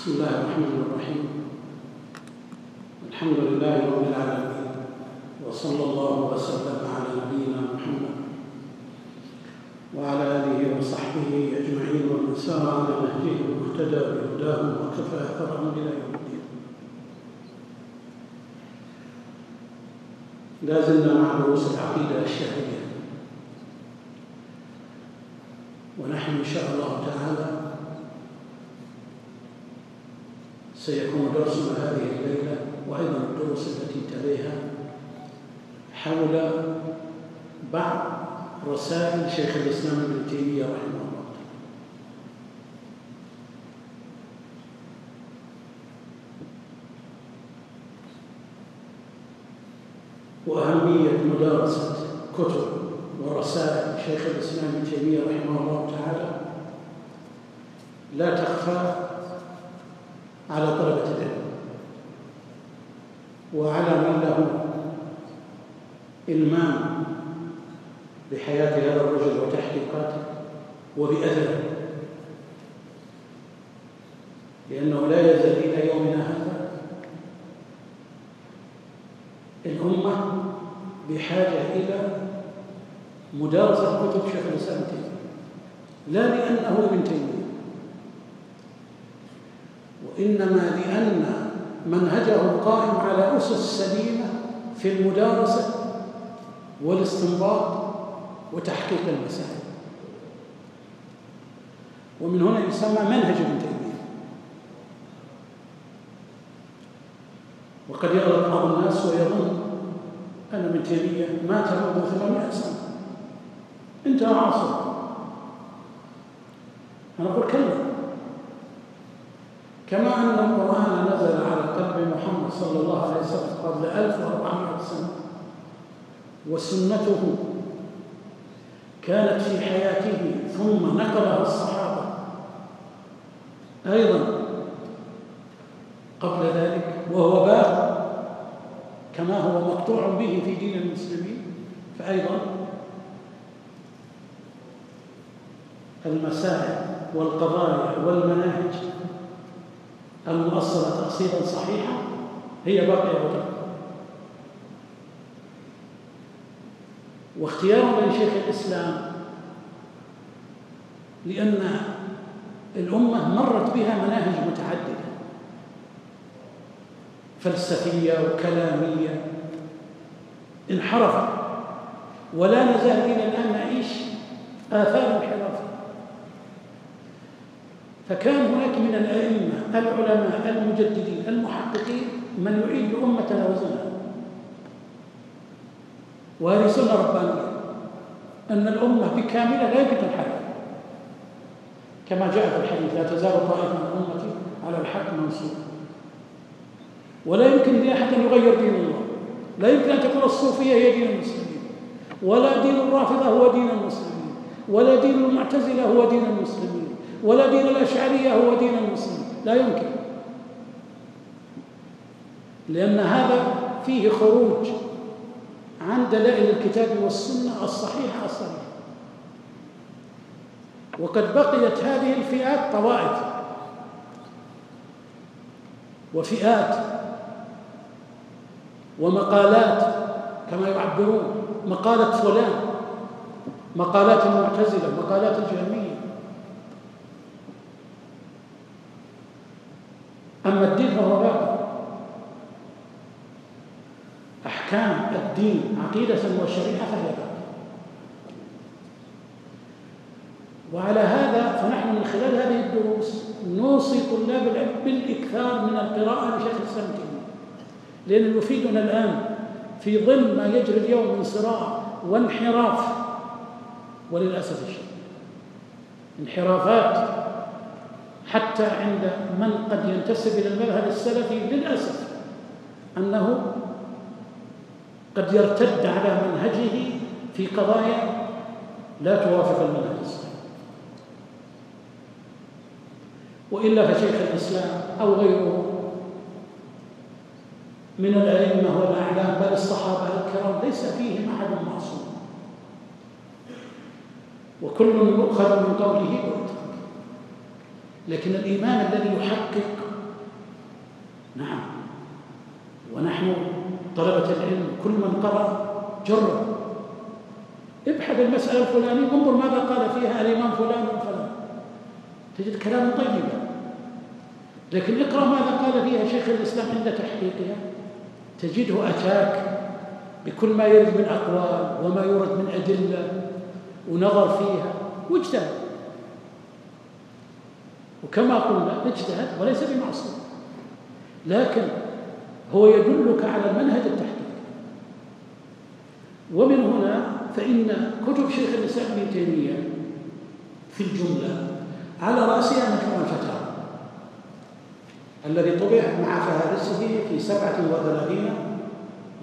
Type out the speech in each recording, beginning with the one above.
بسم الله الرحمن الرحيم. الحمد لله رب العالمين وصلى الله وسلم على نبينا محمد وعلى آله وصحبه أجمعين ومن سار على نهجه واهتدى بهداه وكفى أثرهم إلى يوم الدين. لا زلنا مع دروس العقيدة الشهرية. ونحن إن شاء الله تعالى سيكون درسنا هذه الليلة وأيضا الدروس التي تليها حول بعض رسائل شيخ الإسلام ابن تيمية رحمه الله. وأهمية مدارسة كتب ورسائل شيخ الإسلام ابن تيمية رحمه الله تعالى لا تخفى على طلبة العلم. وعلى من له إلمام بحياة هذا الرجل وتحقيقاته وبأثره لأنه لا يزال إلى يومنا هذا الأمة بحاجة إلى مدارسة كتب شيخ الإسلام لا لأنه ابن تيمية. وإنما لأن منهجه قائم على أسس سليمة في المدارسة والاستنباط وتحقيق المسائل. ومن هنا يسمى منهج ابن تيمية. وقد يغلط بعض الناس ويظن أن ابن تيمية مات منذ 800 سنة. انتهى عصر أنا أقول كلا كما أن القرآن نزل على قلب محمد صلى الله عليه وسلم قبل 1400 سنة وسنته كانت في حياته ثم نقلها الصحابة أيضا قبل ذلك وهو باق كما هو مقطوع به في دين المسلمين. فأيضا المسائل والقضايا والمناهج المؤصلة تأصيلا صحيحا هي باقية وتبقى. واختيارنا لشيخ الإسلام لأن الأمة مرت بها مناهج متعددة. فلسفية وكلامية انحرفت ولا نزال إلى الآن نعيش آثار فكان هناك من الأئمة العلماء المجددين المحققين من يعيد الأمة توازنها وهذه سنة ربانية أن الأمة بكاملها لا يمكن الحل كما جاء في الحديث لا تزال طائفة من أمتي على الحق منصور ولا يمكن لأحد أن يغير دين الله. لا يمكن أن تكون الصوفية هي دين المسلمين. ولا دين الرافضة هو دين المسلمين. ولا دين المعتزلة هو دين المسلمين. ولا دين الأشعرية هو دين المسلمين. لا يمكن. لأن هذا فيه خروج عن دلائل الكتاب والسنة الصحيحة الصحيحة وقد بقيت هذه الفئات طوائف. وفئات ومقالات كما يعبرون. مقالة فلان مقالات المعتزلة مقالات الجهمية. أما الدين فهو باقي أحكام الدين عقيدة وشريعة فهي باقي وعلى هذا فنحن من خلال هذه الدروس نوصي طلاب العلم بالإكثار من القراءة لشيخ الإسلام تيمية. لأنه يفيدنا الآن في ظل ما يجري اليوم من صراع وانحراف وللأسف الشديد. انحرافات حتى عند من قد ينتسب إلى المذهب السلفي للأسف أنه قد يرتد على منهجه في قضايا لا توافق المنهج الصحيح وإلا فشيخ الإسلام أو غيره من الأئمة والأعلام بل الصحابة الكرام ليس فيهم أحد معصوم. وكل يؤخذ من قوله لكن الإيمان الذي يحقق نعم. ونحن طلبة العلم كل من قرأ جرب. ابحث المسألة الفلانية انظر ماذا قال فيها الإمام فلان وفلان تجد كلام طيبا. لكن اقرأ ماذا قال فيها شيخ الإسلام عند تحقيقها. تجده أتاك بكل ما يرد من أقوال وما يورد من أدلة ونظر فيها. واجتهد وكما قلنا اجتهد وليس بمعصية. لكن هو يدلك على منهج التحقيق. ومن هنا فإن كتب شيخ الإسلام ابن تيمية في الجملة على رأسها مجموع الفتاوى الذي طبع مع فهارسه في سبعة وثلاثين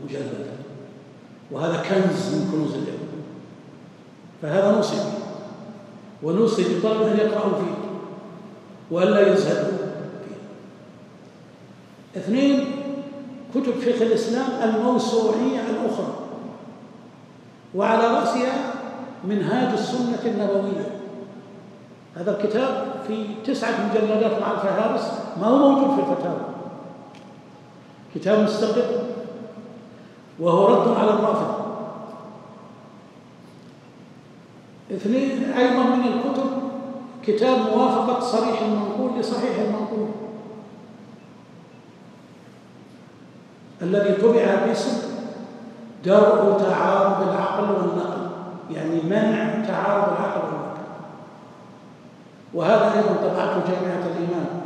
مجلدا. وهذا كنز من كنوز العلم فهذا نوصي ونوصي لطلبة أن يقرأوا فيه. وألا يزهدوا فيه اثنين كتب شيخ الإسلام الموسوعية الأخرى وعلى رأسها منهاج السنة النبوية. هذا الكتاب في تسعة مجلدات مع الفهارس ما هو موجود في الفتاوى. كتاب مستقل وهو رد على الرافضة اثنين أيضا من الكتب كتاب موافقة صريح المنقول لصحيح المنقول. الذي طبع باسم درء تعارض العقل والنقل يعني منع تعارض العقل والنقل. وهذا أيضا طبعته جامعة الإمام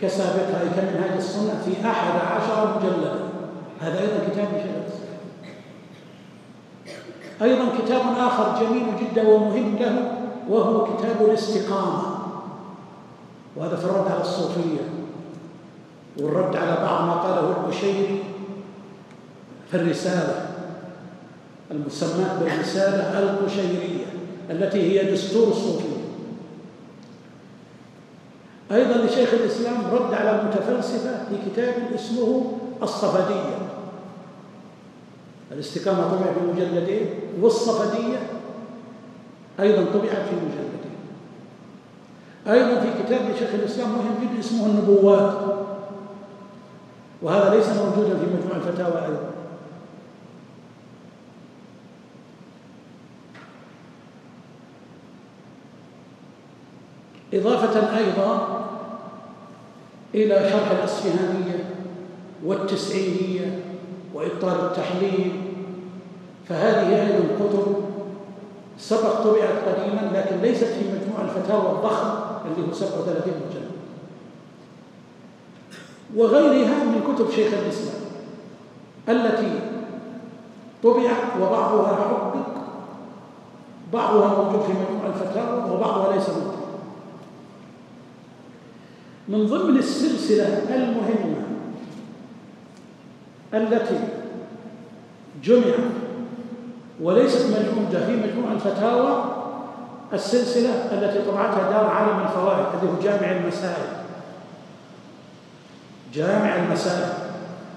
كسابقها كمنهاج السنة في أحد عشر مجلدا. هذا أيضا كتاب شيخ أيضا كتاب آخر جميل جدا ومهم له وهو كتاب الاستقامة. وهذا في الرد على الصوفية. والرد على بعض ما قاله البشيري في الرسالة المسماة بالرسالة القشيرية التي هي دستور الصوفية. أيضا لشيخ الإسلام رد على المتفلسفة في كتاب اسمه الصفدية. الاستقامة طبع في مجلدين والصفدية أيضا طبعت في مجلدين أيضا في كتاب لشيخ الإسلام مهم جدا اسمه النبوات. وهذا ليس موجودا في مجموع الفتاوى أيضا. إضافة أيضا إلى شرح الأصفهانية والتسعينية وإبطال التحليل فهذه أيضا كتب سبق طبعت قديما لكن ليست في مجموع الفتاوى الضخم اللي هو 37 مجلد وغيرها من كتب شيخ الإسلام التي طبعت وبعضها حقق بعضها موجود في مجموع الفتاوى وبعضها ليس موجود. من ضمن السلسلة المهمة التي جمعت وليست موجودة في مجموع الفتاوى السلسلة التي طبعتها دار عالم الفوائد اللي هو جامع المسائل. جامع المسائل.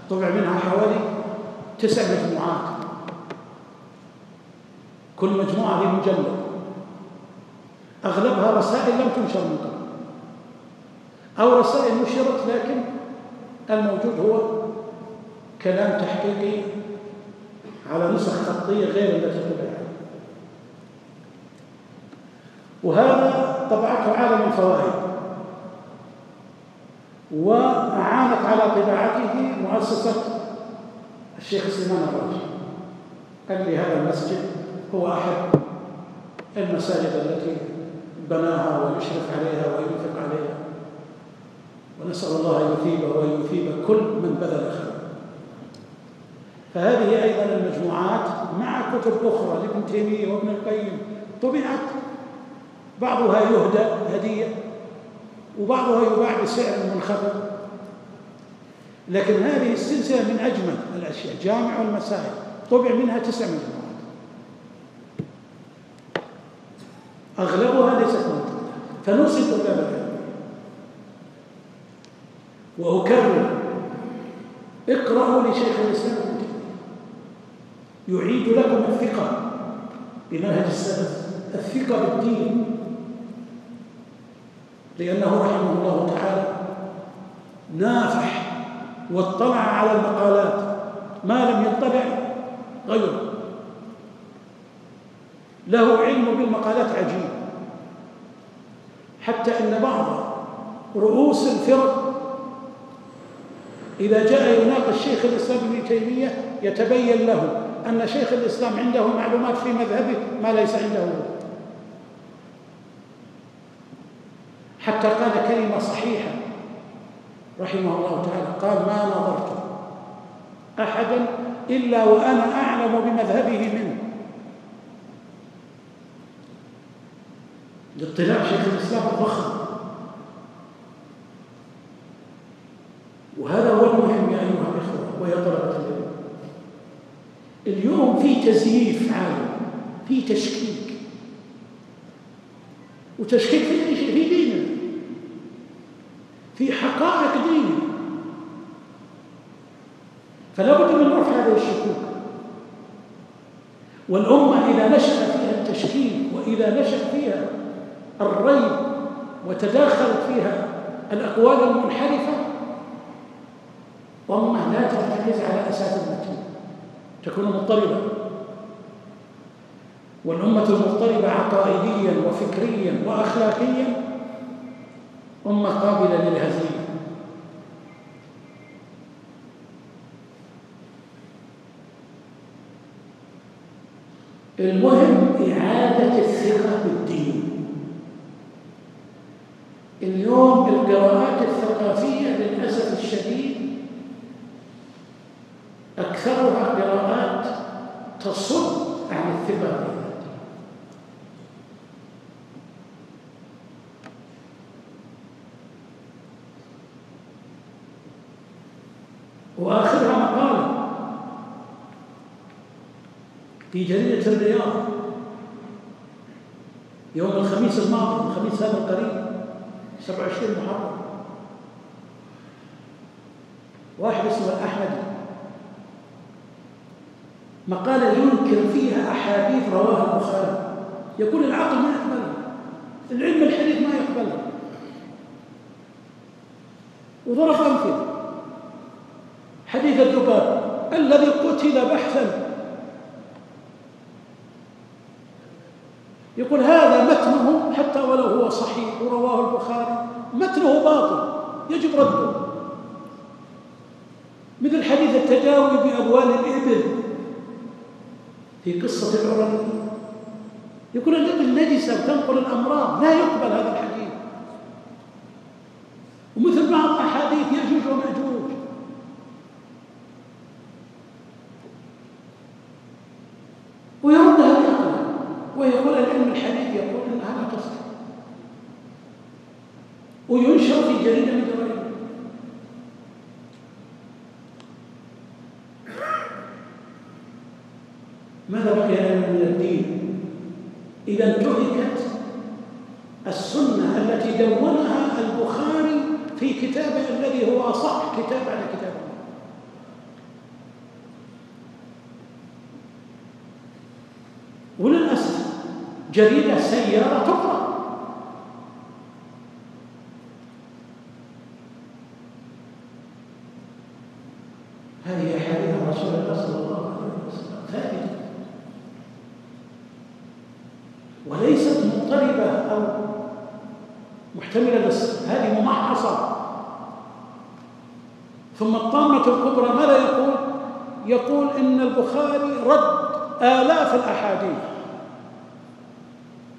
طبع منها حوالي تسع مجموعات. كل مجموعة في مجلد أغلبها رسائل لم تنشر من قبل. أو رسائل نشرت لكن الموجود هو كلام تحقيقي على نسخ خطية غير التي طبعت وهذا طبعته عالم الفوائد. وأعانت على طباعته مؤسسة الشيخ سليمان الراجي قال لي هذا المسجد هو أحد المساجد التي بناها ويشرف عليها وينفق عليها. ونسأل الله أن يثيب كل من بذل خيرا فهذه أيضا المجموعات مع كتب أخرى لابن تيمية وابن القيم. طبعت. بعضها يهدى هدية وبعضها يباع بسعر منخفض. لكن هذه السلسلة من أجمل الأشياء جامع المسائل. طبع منها تسع مجموعات. أغلبها ليست موجودة. فنوصي طلاب العلم. وأكرر. اقرأوا لشيخ الإسلام. يعيد لكم الثقة. بمنهج السلف الثقة بالدين. لأنه رحمه الله تعالى نافح واطلع على المقالات. ما لم يطلع غيره. له علم بالمقالات عجيب. حتى أن بعض رؤوس الفرق إذا جاء يناقش شيخ الإسلام ابن تيمية يتبين له أن شيخ الإسلام عنده معلومات في مذهبه ما ليس عنده. حتى قال كلمة صحيحة رحمه الله تعالى قال ما نظرت أحدا إلا وأنا أعلم بمذهبه منه. لاطلاع شيخ الإسلام الضخم. وهذا هو المهم يا أيها الإخوة ويا طلبة العلم. في تزييف عالم في تشكيك. وتشكيك في في ديننا. في حقائق ديننا. فلا بد من رفع هذه الشكوك. والأمة إذا نشأ فيها التشكيك وإذا نشأ فيها الريب وتداخلت فيها الأقوال المنحرفة أمة لا ترتكز على أساس المتين تكون مضطربة. والأمة المضطربة عقائديا وفكريا وأخلاقيا أمة قابلة للهزيمة. المهم إعادة الثقة بالدين. اليوم القراءات الثقافية للأسف الشديد أكثرها قراءات تصد عن الثقة وآخرها مقالة في جريدة الرياض. يوم الخميس الماضي الخميس هذا القريب 27 محرم. واحد اسمه الأحمدي مقالة ينكر فيها أحاديث رواها البخاري. يقول العقل ما يقبلها العلم الحديث ما يقبلها وضرب أمثلة. حديث الذباب الذي قتل بحثا. يقول هذا متنه حتى ولو هو صحيح ورواه البخاري. متنه باطل يجب رده. مثل حديث التداوي بأبوال الإبل في قصة العربي يقول الإبل نجسة وتنقل الأمراض لا يقبل هذا الحديث. ومثل بعض أحاديث يأجوج ومأجوج ويردها العقل ويقول العلم الحديث يقول هذا تصح وينشر في جريدة من جرائد ماذا بقي لنا من الدين؟ إذا انتهكت السنة التي دونها البخاري في كتابه الذي هو أصح كتاب على كتاب الله وللأسف جريدة سيارة تقرأ هذه حديث رسول الله صلى الله عليه وسلم. ثابته وليست مضطربة أو محتملة بس. هذه ممحصة. ثم الطامة الكبرى ماذا يقول؟ يقول إن البخاري رد آلاف الأحاديث.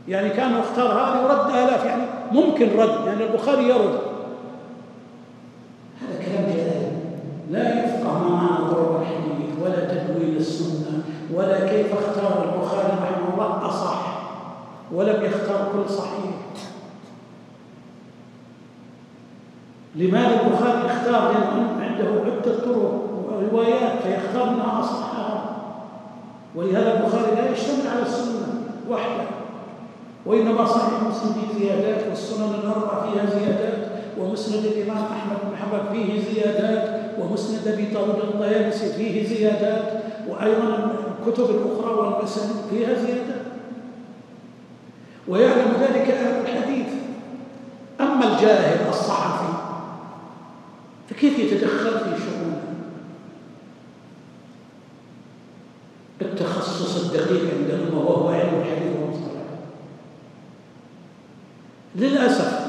يعني كان يختار هذه ورد آلاف يعني ممكن رد يعني البخاري يرد. هذا كلام جلال. لا يفقه معنى ضرب الحديث ولا تدوين السنة ولا كيف اختار البخاري رحمه الله أصح ولم يختار كل صحيح. لماذا البخاري اختار لأنه عنده عدة طرق وروايات فيختار منها أصحها ولهذا البخاري لا يشتمل على السنة وحده. وإنما صحيح مسلم فيه زيادات والسنن الأربع فيها زيادات ومسند الإمام أحمد بن حنبل فيه زيادات ومسند أبي داود الطيالسي فيه زيادات وأيضا الكتب الأخرى والمسند فيها زيادات. ويعلم ذلك أهل الحديث. أما الجاهل الصحفي فكيف يتدخل في شؤون التخصص الدقيق عند الأمة وهو علم الحديث والمصطلح للأسف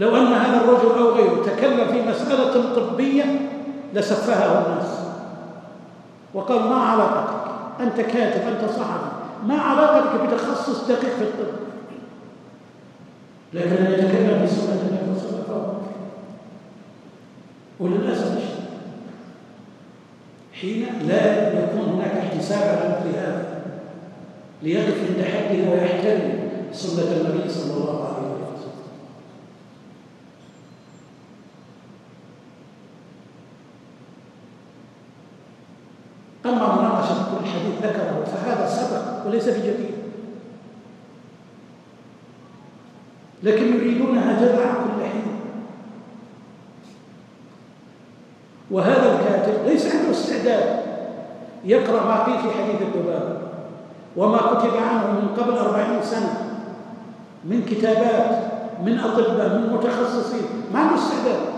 لو أن هذا الرجل أو غيره تكلم في مسألة طبية لسفهه الناس. وقال ما علاقتك؟ أنت كاتب أنت صحفي. ما علاقتك بتخصص دقيق في الطب؟ لكن أن يتكلم في سنة النبي صلى الله عليه وسلم. وللأسف حين لا يكون هناك احتساب على مثل هذا ليقف عند حده ويحترم سنة النبي صلى الله عليه وسلم أما مناقشة كل حديث ذكره فهذا سبق وليس بجديد. لكن يريدونها جمع كل حين. وهذا الكاتب ليس عنده استعداد يقرأ ما قيل في حديث الذباب وما كتب عنه من قبل أربعين سنة من كتابات من أطباء من متخصصين ما عنده استعداد.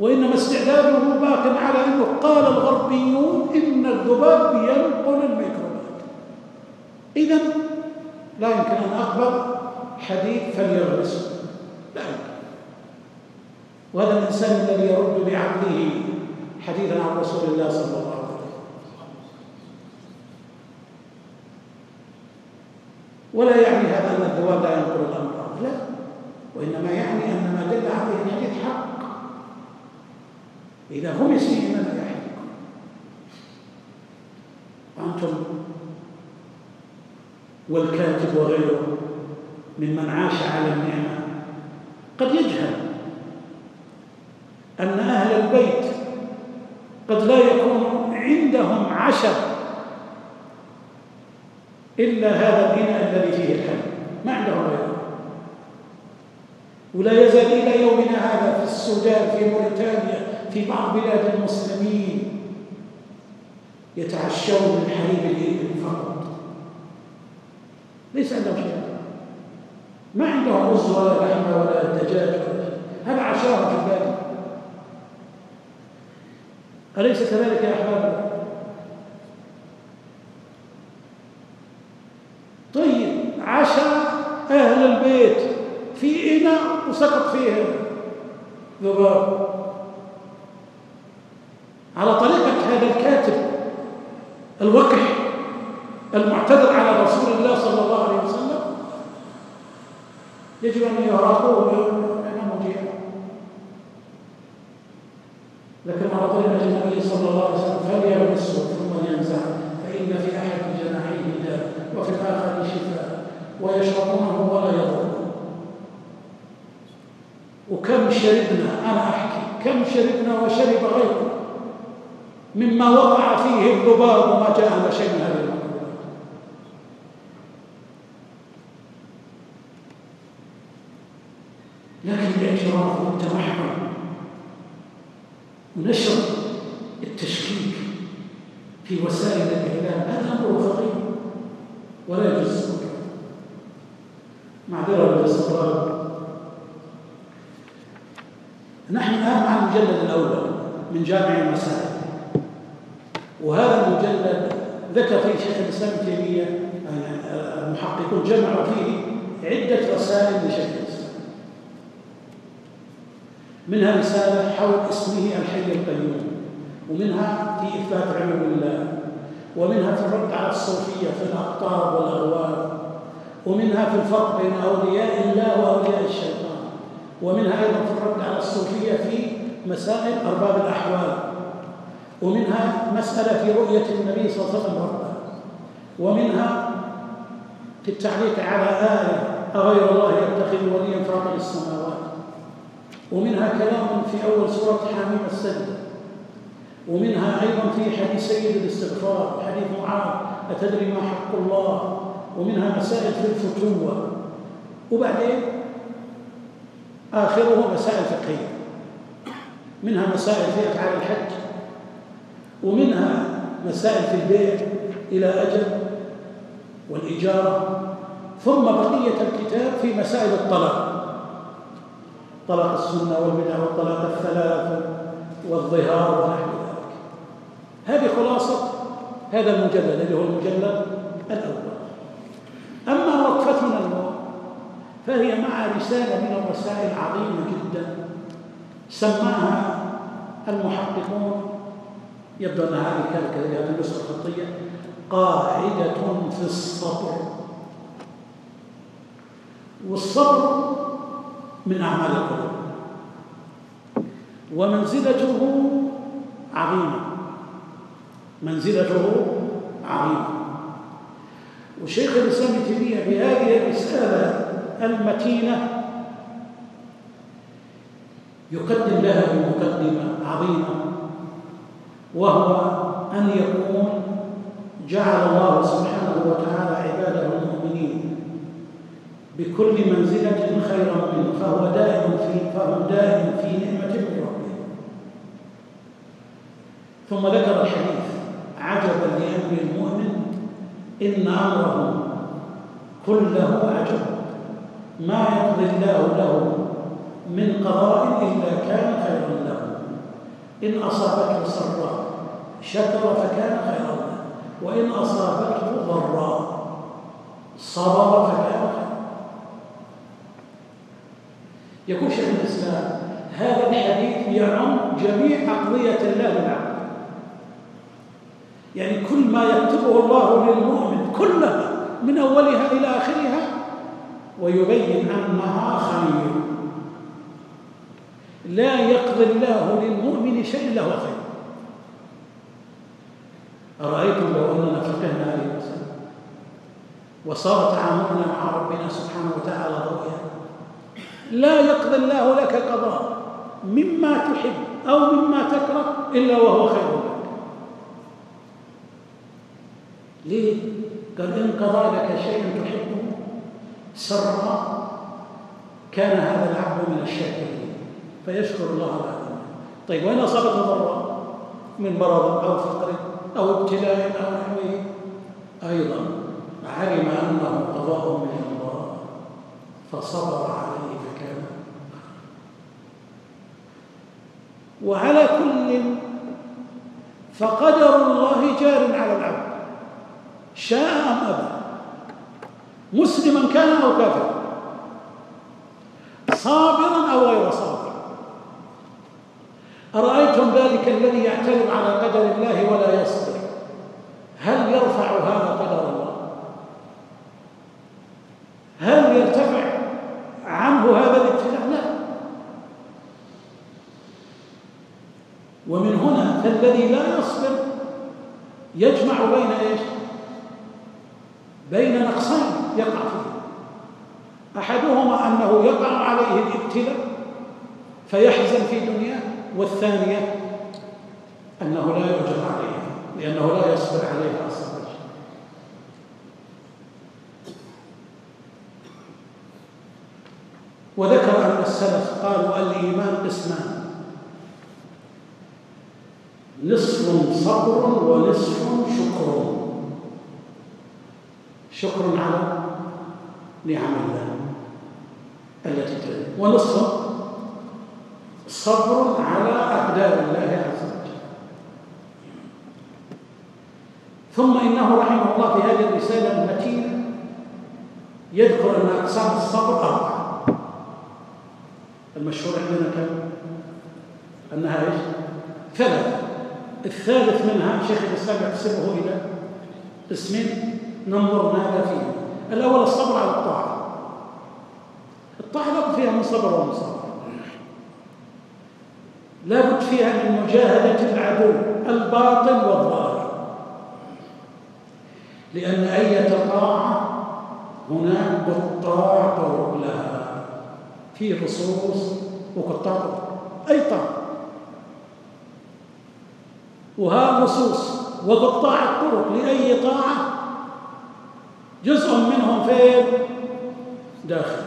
وإنما استعداده باق على أنه قال الغربيون إن الذباب ينقل الميكروبات. إذا لا يمكن أن أقبل حديث فليغرسه لا يمكن. وهذا الإنسان الذي يرد بعقله حديثا عن رسول الله صلى الله عليه وسلم. ولا يعني هذا أن الذباب لا ينقل الأمراض لا. وإنما يعني أن ما دل عليه الحديث حق. إذا هم يسيئون لا يحرقون وأنتم والكاتب وغيره ممن عاش على النعمة قد يجهل أن أهل البيت قد لا يكون عندهم عشر إلا هذا الغناء الذي فيه الحل ما عندهم غيره. ولا يزال إلى يومنا هذا في السودان في موريتانيا في بعض بلاد المسلمين يتعشون من حليب الإبل فقط. ليس عندهم شيء. ما عندهم رز ولا لحمة ولا دجاج. هذا عشاهم في البادية أليس كذلك يا أحباب؟ طيب عشاء أهل البيت في إناء وسقط فيه ذباب على طريقة هذا الكاتب الوقح المعتذر على رسول الله صلى الله عليه وسلم. يجب أن يراقوه لأنه مجيء لكن طريقة النبي صلى الله عليه وسلم فليلبسه ثم ينزع فإن في أحد جناحيه داء وفي الآخر شفاء ويشربونه ولا يضر. وكم شربنا أنا أحكي كم شربنا وشرب غيره. مما وقع فيه الذباب وما جاءنا شيء من المكروهات لكن الاعتراف والتمحور ونشر التشكيك في وسائل الإعلام. هذا أمر خطير ولا يجوز. معذرة بالاستطراد نحن الآن مع المجلد الأول من جامع المسائل. وهذا المجلد ذكر فيه شيخ الإسلام ابن تيمية المحققون جمعوا فيه عدة رسائل لشيخ الإسلام. منها رسالة حول اسمه الحي القيوم ومنها في إثبات علم الله ومنها في الرد على الصوفية في الأقطار والأغوار ومنها في الفرق بين أولياء الله وأولياء الشيطان ومنها أيضا في الرد على الصوفية في مسائل أرباب الأحوال. ومنها مسألة في رؤية النبي صلى الله عليه وسلم ومنها في التعليق على آية أغير الله يتخذ وليا فاطر السماوات. ومنها كلام في أول سورة حاميم السجد. ومنها أيضا في حديث سيد الاستغفار حديث معاذ أتدري ما حق الله؟ ومنها مسائل في الفتوة. وبعدين آخره مسائل فقهية. منها مسائل في أفعال الحج. ومنها مسائل في البيع إلى أجل والإجارة ثم بقية الكتاب في مسائل الطلاق. طلاق السنة والبدع والطلاق الثلاث والظهار ونحو ذلك. هذه خلاصة هذا المجلد الذي هو المجلد الأول. أما وقفتنا اليوم فهي مع رسالة من الرسائل عظيمة جدا سماها المحققون يبدو أن هذه كانت هذه النسخة الخطية. قاعدة في الصبر. والصبر من أعمال القلوب. ومنزلته عظيمة. منزلته عظيمة. وشيخ الإسلام تيمية في هذه المتينة يقدم لها بمقدمة عظيمة. وهو أن يكون جعل الله سبحانه وتعالى عباده المؤمنين بكل منزلة خيرا منه فهو دائم في فهم دائم في نعمة من ربه. ثم ذكر الحديث عجبا لأمر المؤمن إن أمره كله عجب. ما يقضي الله له من قضاء إلا كان خيرا له. إن أصابته سراء شكر فكان خيرا وإن أصابته ضراء صبر فكان خيرا. يقول شيخ الإسلام هذا الحديث يعم جميع أقضية الله للعبد يعني كل ما يكتبه الله للمؤمن كلها من أولها إلى آخرها ويبين أنها خير. لا يقضي الله للمؤمن شيء له خير. أرأيتم لو أننا فقهنا هذه المسألة وصار تعاملنا مع ربنا سبحانه وتعالى ضوئا لا يقضي الله لك قضاء مما تحب أو مما تكره إلا وهو خير لك. ليه؟ قال إن قضى لك شيء تحبه سرا كان هذا العبد من الشاكرين. فيشكر الله على طيب وين أصابته ضراء من مرض أو فقر أو ابتلاء أو نحوه أيضا علم أنه قضاء من الله فصبر عليه فكان وعلى كل فقدر الله جار على العبد شاء أم أبى. مسلما كان أو كافرا. صابرا أو غير صابر أرأيتم ذلك الذي يعترض على قدر الله ولا يصبر. هل يرفع هذا قدر الله؟ هل يرتفع عنه هذا الابتلاء؟ لا. ومن هنا فالذي لا يصبر يجمع بين إيش؟ بين نقصين يقع فيه. أحدهما أنه يقع عليه الابتلاء فيحزن في دنياه والثانية لأنه لا يصبر عليه أصلا. وذكر أن السلف قالوا الإيمان قسمان. نصف صبر ونصف شكر. شكر على نعم الله التي تلي ونصف صبر على أقدار الله عز وجل. ثم إنه رحمه الله في هذه الرسالة المتينة يذكر أن أقسام الصبر أربعة. المشهور عندنا كم؟ أنها إيش؟ ثلاثة. الثالث منها شيخ الإسلام يقسمه إلى قسمين. ننظر ماذا فيه. الأول الصبر على الطاعة. الطاعة لابد فيها من صبر ومصابر لابد فيها من مجاهدة العدو الباطل والظاهر لأن أية طاعة هناك قطاع طرق لها. في لصوص وقطاع أي طاعة وها لصوص وقطاع الطرق لأي طاعة جزء منهم فين؟ داخل.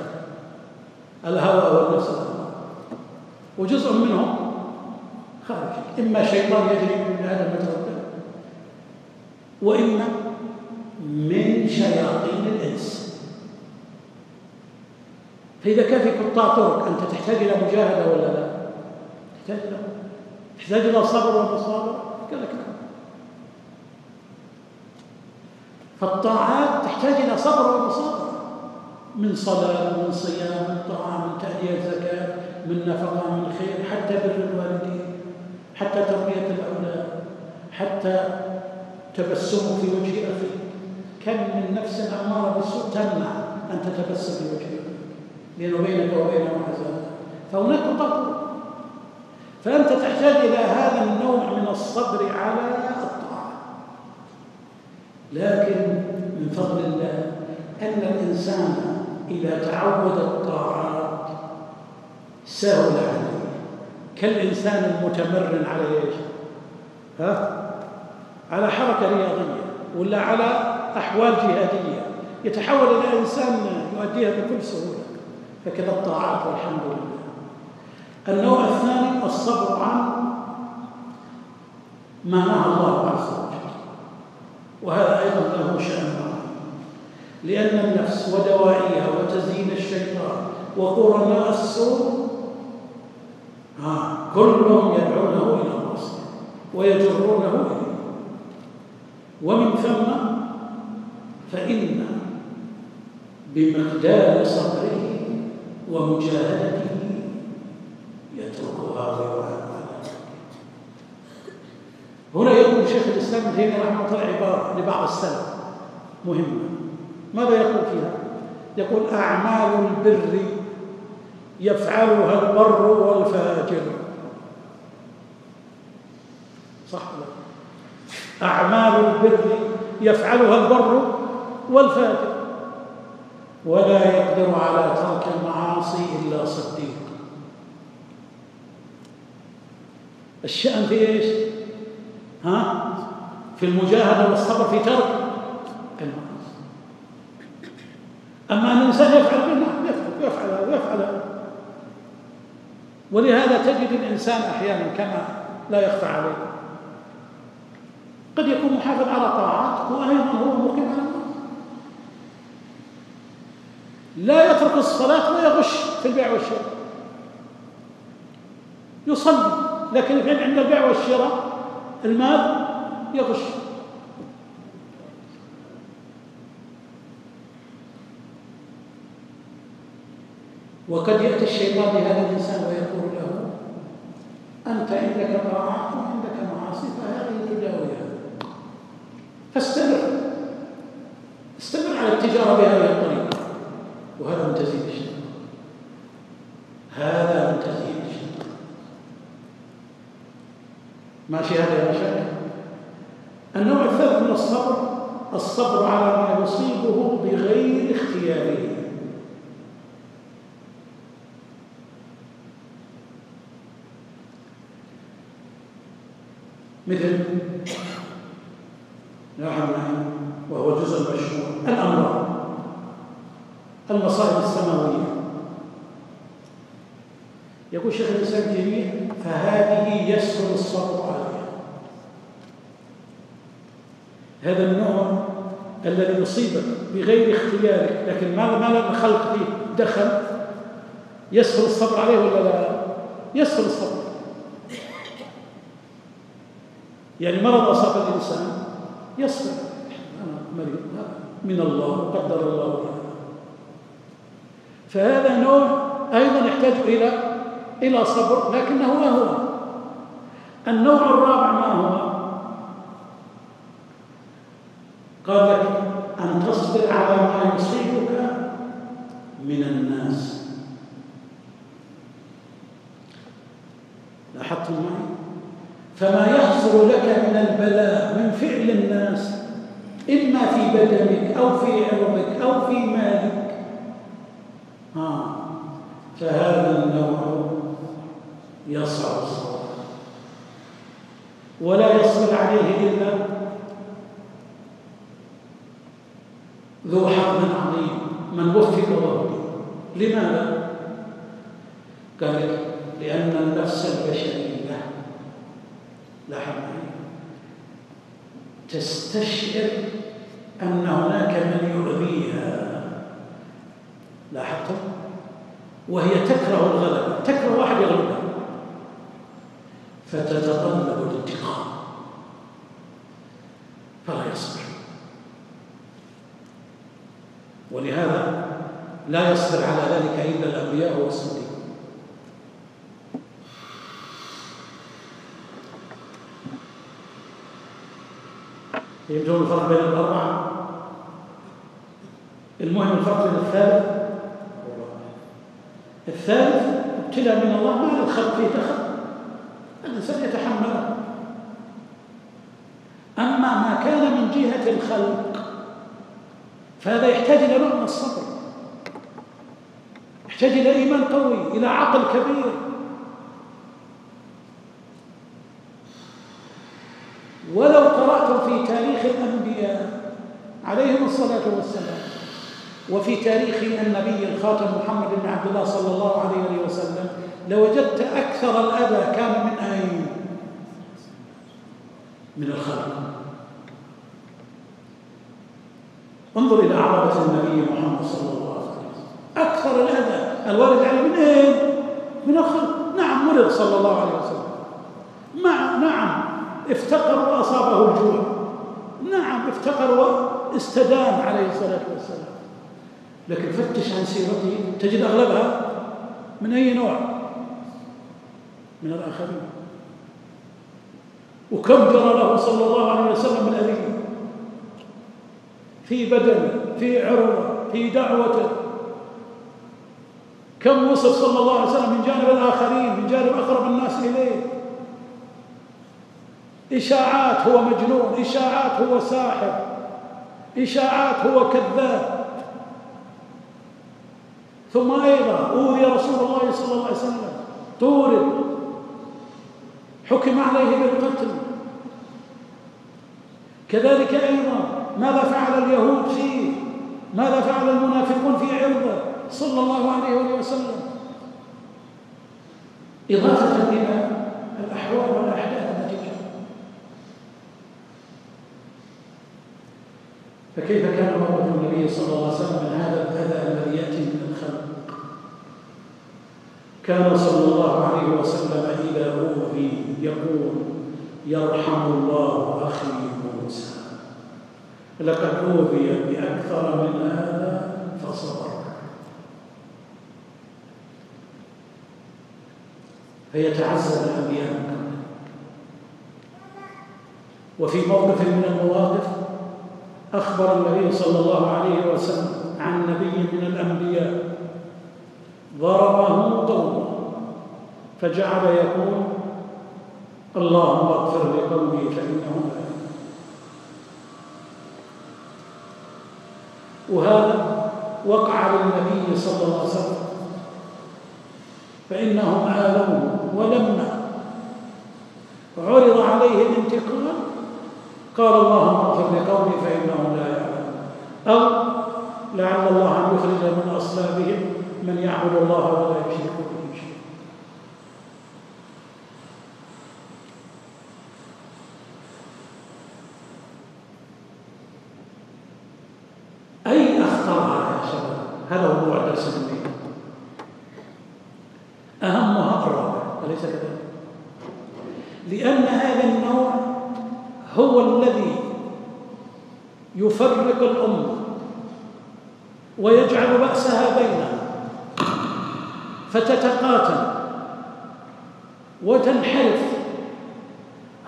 الهوى والنفس. وجزء منهم خارج. إما شيطان يجري من هذا المتردد وإما من شياطين الإنس. فإذا كان في قطاع طرق أنت تحتاج إلى مجاهدة ولا لا؟ تحتاج إلى تحتاج إلى صبر ومصابرة؟ قال لك نعم فالطاعات تحتاج إلى صبر ومصابرة. من صلاة من صيام من طعام من تأدية زكاة من نفقة من خير حتى بر الوالدين حتى تربية الأولاد حتى تبسم في وجه أخيك. كم من نفس أمارة بالسوء تمنع أن تتبسم أخيك لأنه بينك وبينه عزاء فهناك تطور فأنت تحتاج إلى هذا النوع من الصبر على الطاعة لكن من فضل الله أن الإنسان إذا تعود الطاعات سهل عليه كالإنسان المتمرن على إيش؟ ها؟ على حركة رياضية ولا على أحوال جهادية. يتحول إلى إنسان يؤديها بكل سهولة. فكذا الطاعات والحمد لله. النوع الثاني الصبر عن ما نهى الله عز وجل. وهذا أيضا له شأن لأن النفس ودواعيها وتزيين الشيطان وقرناء السوء ها كلهم يدعونه إلى الرسل ويجرونه إليه. ومن ثم فإن بمقدار صبره ومجاهدته يتركها ويعامل هنا يقول شيخ الإسلام ابن تيمية رحمه الله عبارة لبعض السلف. مهمة. ماذا يقول فيها؟ يقول أعمال البر يفعلها البر والفاجر. صح ولا أعمال البر يفعلها البر والفاجر ولا يقدر على ترك المعاصي إلا صديق. الشأن في إيش؟ ها؟ في المجاهدة والصبر في ترك المعاصي. أما أن الإنسان يفعل منها يفعل يفعل ويفعل ولهذا تجد الإنسان أحيانا كما لا يخفى عليه. قد يكون محافظ على طاعات وأيضا هو مقيم على لا يترك الصلاة ويغش في البيع والشراء. يصلي لكن عند البيع والشراء المال يغش. وقد يأتي الشيطان لهذا الإنسان ويقول له أنت عندك طاعات وعندك معاصي فهذه تداويها فاستمر. استمر على التجارة بهذه الطريقة وهذا من تزيين الشيطان هذا من تزيين الشيطان ماشي هذا يا شك النوع الثالث من الصبر الصبر على ما يصيبه بغير اختياره. مثل نعم وهو جزء مشهور الأمراض المصائب السماوية. يقول شيخ الإسلام تيمية فهذه يسهل الصبر عليها. هذا النوع الذي يصيبك بغير اختيارك لكن ما ما لم خلق فيه. دخل. يسهل الصبر عليه ولا لا؟ يسهل الصبر. يعني مرض أصاب الإنسان؟ يصبر أنا مريض من الله قدر الله. فهذا نوع أيضا يحتاج إلى إلى صبر لكنه ما هو. النوع الرابع ما هو؟ قال لك أن تصبر على ما يصيبك من الناس. لاحظتم معي؟ فما يحصل لك من البلاء من فعل الناس إما في بدنك أو في عرضك أو في مالك. ها فهذا النوع يصعب الصبر ولا يصبر عليه إلا ذو حظ عظيم. من وفق الله لماذا؟ قال لأن النفس البشرية لاحظ تستشعر أن هناك من يؤذيها. لاحظتم وهي تكره الغلبة تكره واحد يغلبها فتتطلب الانتقام. فلا يصبر. ولهذا لا يصبر على ذلك إلا الأنبياء والصديقون يمكن الفرق بين الأربعة المهم الفرق بين الثالث. الثالث ابتلاء من الله ما الخلق فيه تخلق الإنسان يتحمله. أما ما كان من جهة الخلق فهذا يحتاج إلى نوع من الصبر. يحتاج إلى إيمان قوي إلى عقل كبير. ولو قرأتم في تاريخ الأنبياء عليهم الصلاة والسلام وفي تاريخ النبي الخاتم محمد بن عبد الله صلى الله عليه وسلم لوجدت أكثر الأذى كان من أين؟ من الخلق. انظر إلى عربة النبي محمد صلى الله عليه وسلم. أكثر الأذى. الوارد عليه من أين؟ من الخلق. نعم مرض صلى الله عليه وسلم. نعم افتقر وأصابه الجوع. نعم افتقر واستدان عليه الصلاة والسلام. لكن فتش عن سيرته. تجد أغلبها من أي نوع؟ من الآخرين. وكم جرى له صلى الله عليه وسلم من أذية. في بدنه في عروة في دعوته كم وصف صلى الله عليه وسلم من جانب الآخرين من جانب أقرب الناس إليه. إشاعات هو مجنون إشاعات هو ساحر إشاعات هو كذاب. ثم أيضا أوذي رسول الله صلى الله عليه وسلم طورد حكم عليه بالقتل. كذلك أيضا ماذا فعل اليهود فيه؟ ماذا فعل المنافقون في عرضه صلى الله عليه وسلم؟ إضافة إلى الأحوال والأحداث فكيف كان موقف النبي صلى الله عليه وسلم من هذا الأذى الذي يأتي من الخلق؟ كان صلى الله عليه وسلم إذا أوذي يقول يرحم الله أخي موسى. لقد أوذي بأكثر من هذا فصبر. فيتعزى الأنبياء وفي موقف من المواقف أخبر النبي صلى الله عليه وسلم عن نبي من الأنبياء ضربه قومه فجعل يقول اللهم اغفر لقومي فإنهم لا وهذا وقع للنبي صلى الله عليه وسلم. فإنهم آلوه ولما عرض عليه الانتقال قال اللهم اغفر لقومي فإنهم لا يعلمون. أو لعل الله أن يخرج من أصلابهم. من يعبد الله ولا يشرك به شيئا. أي أخطار يا شباب؟ هذا هو موضوع درس أهمها الرابع أليس كذلك؟ لأن هذا النوع هو الذي يفرق الأمة ويجعل بأسها بينها فتتقاتل وتنحرف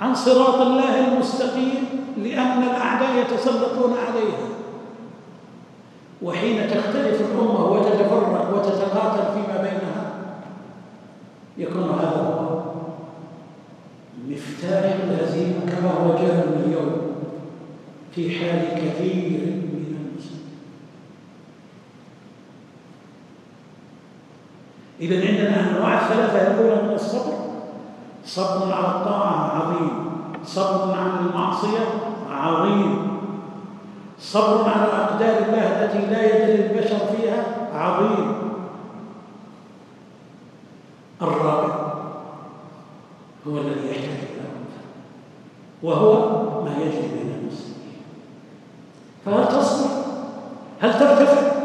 عن صراط الله المستقيم لأن الأعداء يتسلطون عليها. وحين تختلف الأمة وتتفرق وتتقاتل فيما بينها يكون هذا هو مفتاح الهزيمة كما هو جاء اليوم في حال كثير من المسلمين إذا عندنا أنواع الثلاثة الأولى من الصبر صبر على الطاعة عظيم صبر عن المعصية عظيم صبر على أقدار الله التي لا يدري البشر فيها عظيم الرابع هو الذي يحتاج إلى وهو ما يجري بين المسلمين فهل تصبر؟ هل ترتفع؟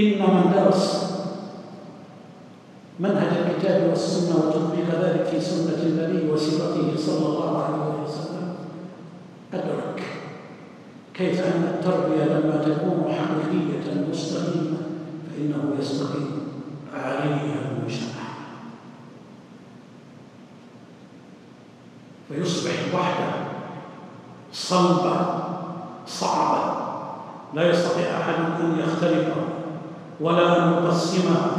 إن من درس منهج الكتاب والسنة وتطبيق ذلك في سنة النبي وسيرته صلى الله عليه وسلم. أدرك كيف أن التربية لما تكون حقيقية مستقيمة فإنه يستقيم عليها المجتمع فيصبح وحده صلبة صعبة لا يستطيع أحد أن يختلفه ولا أن يقسمها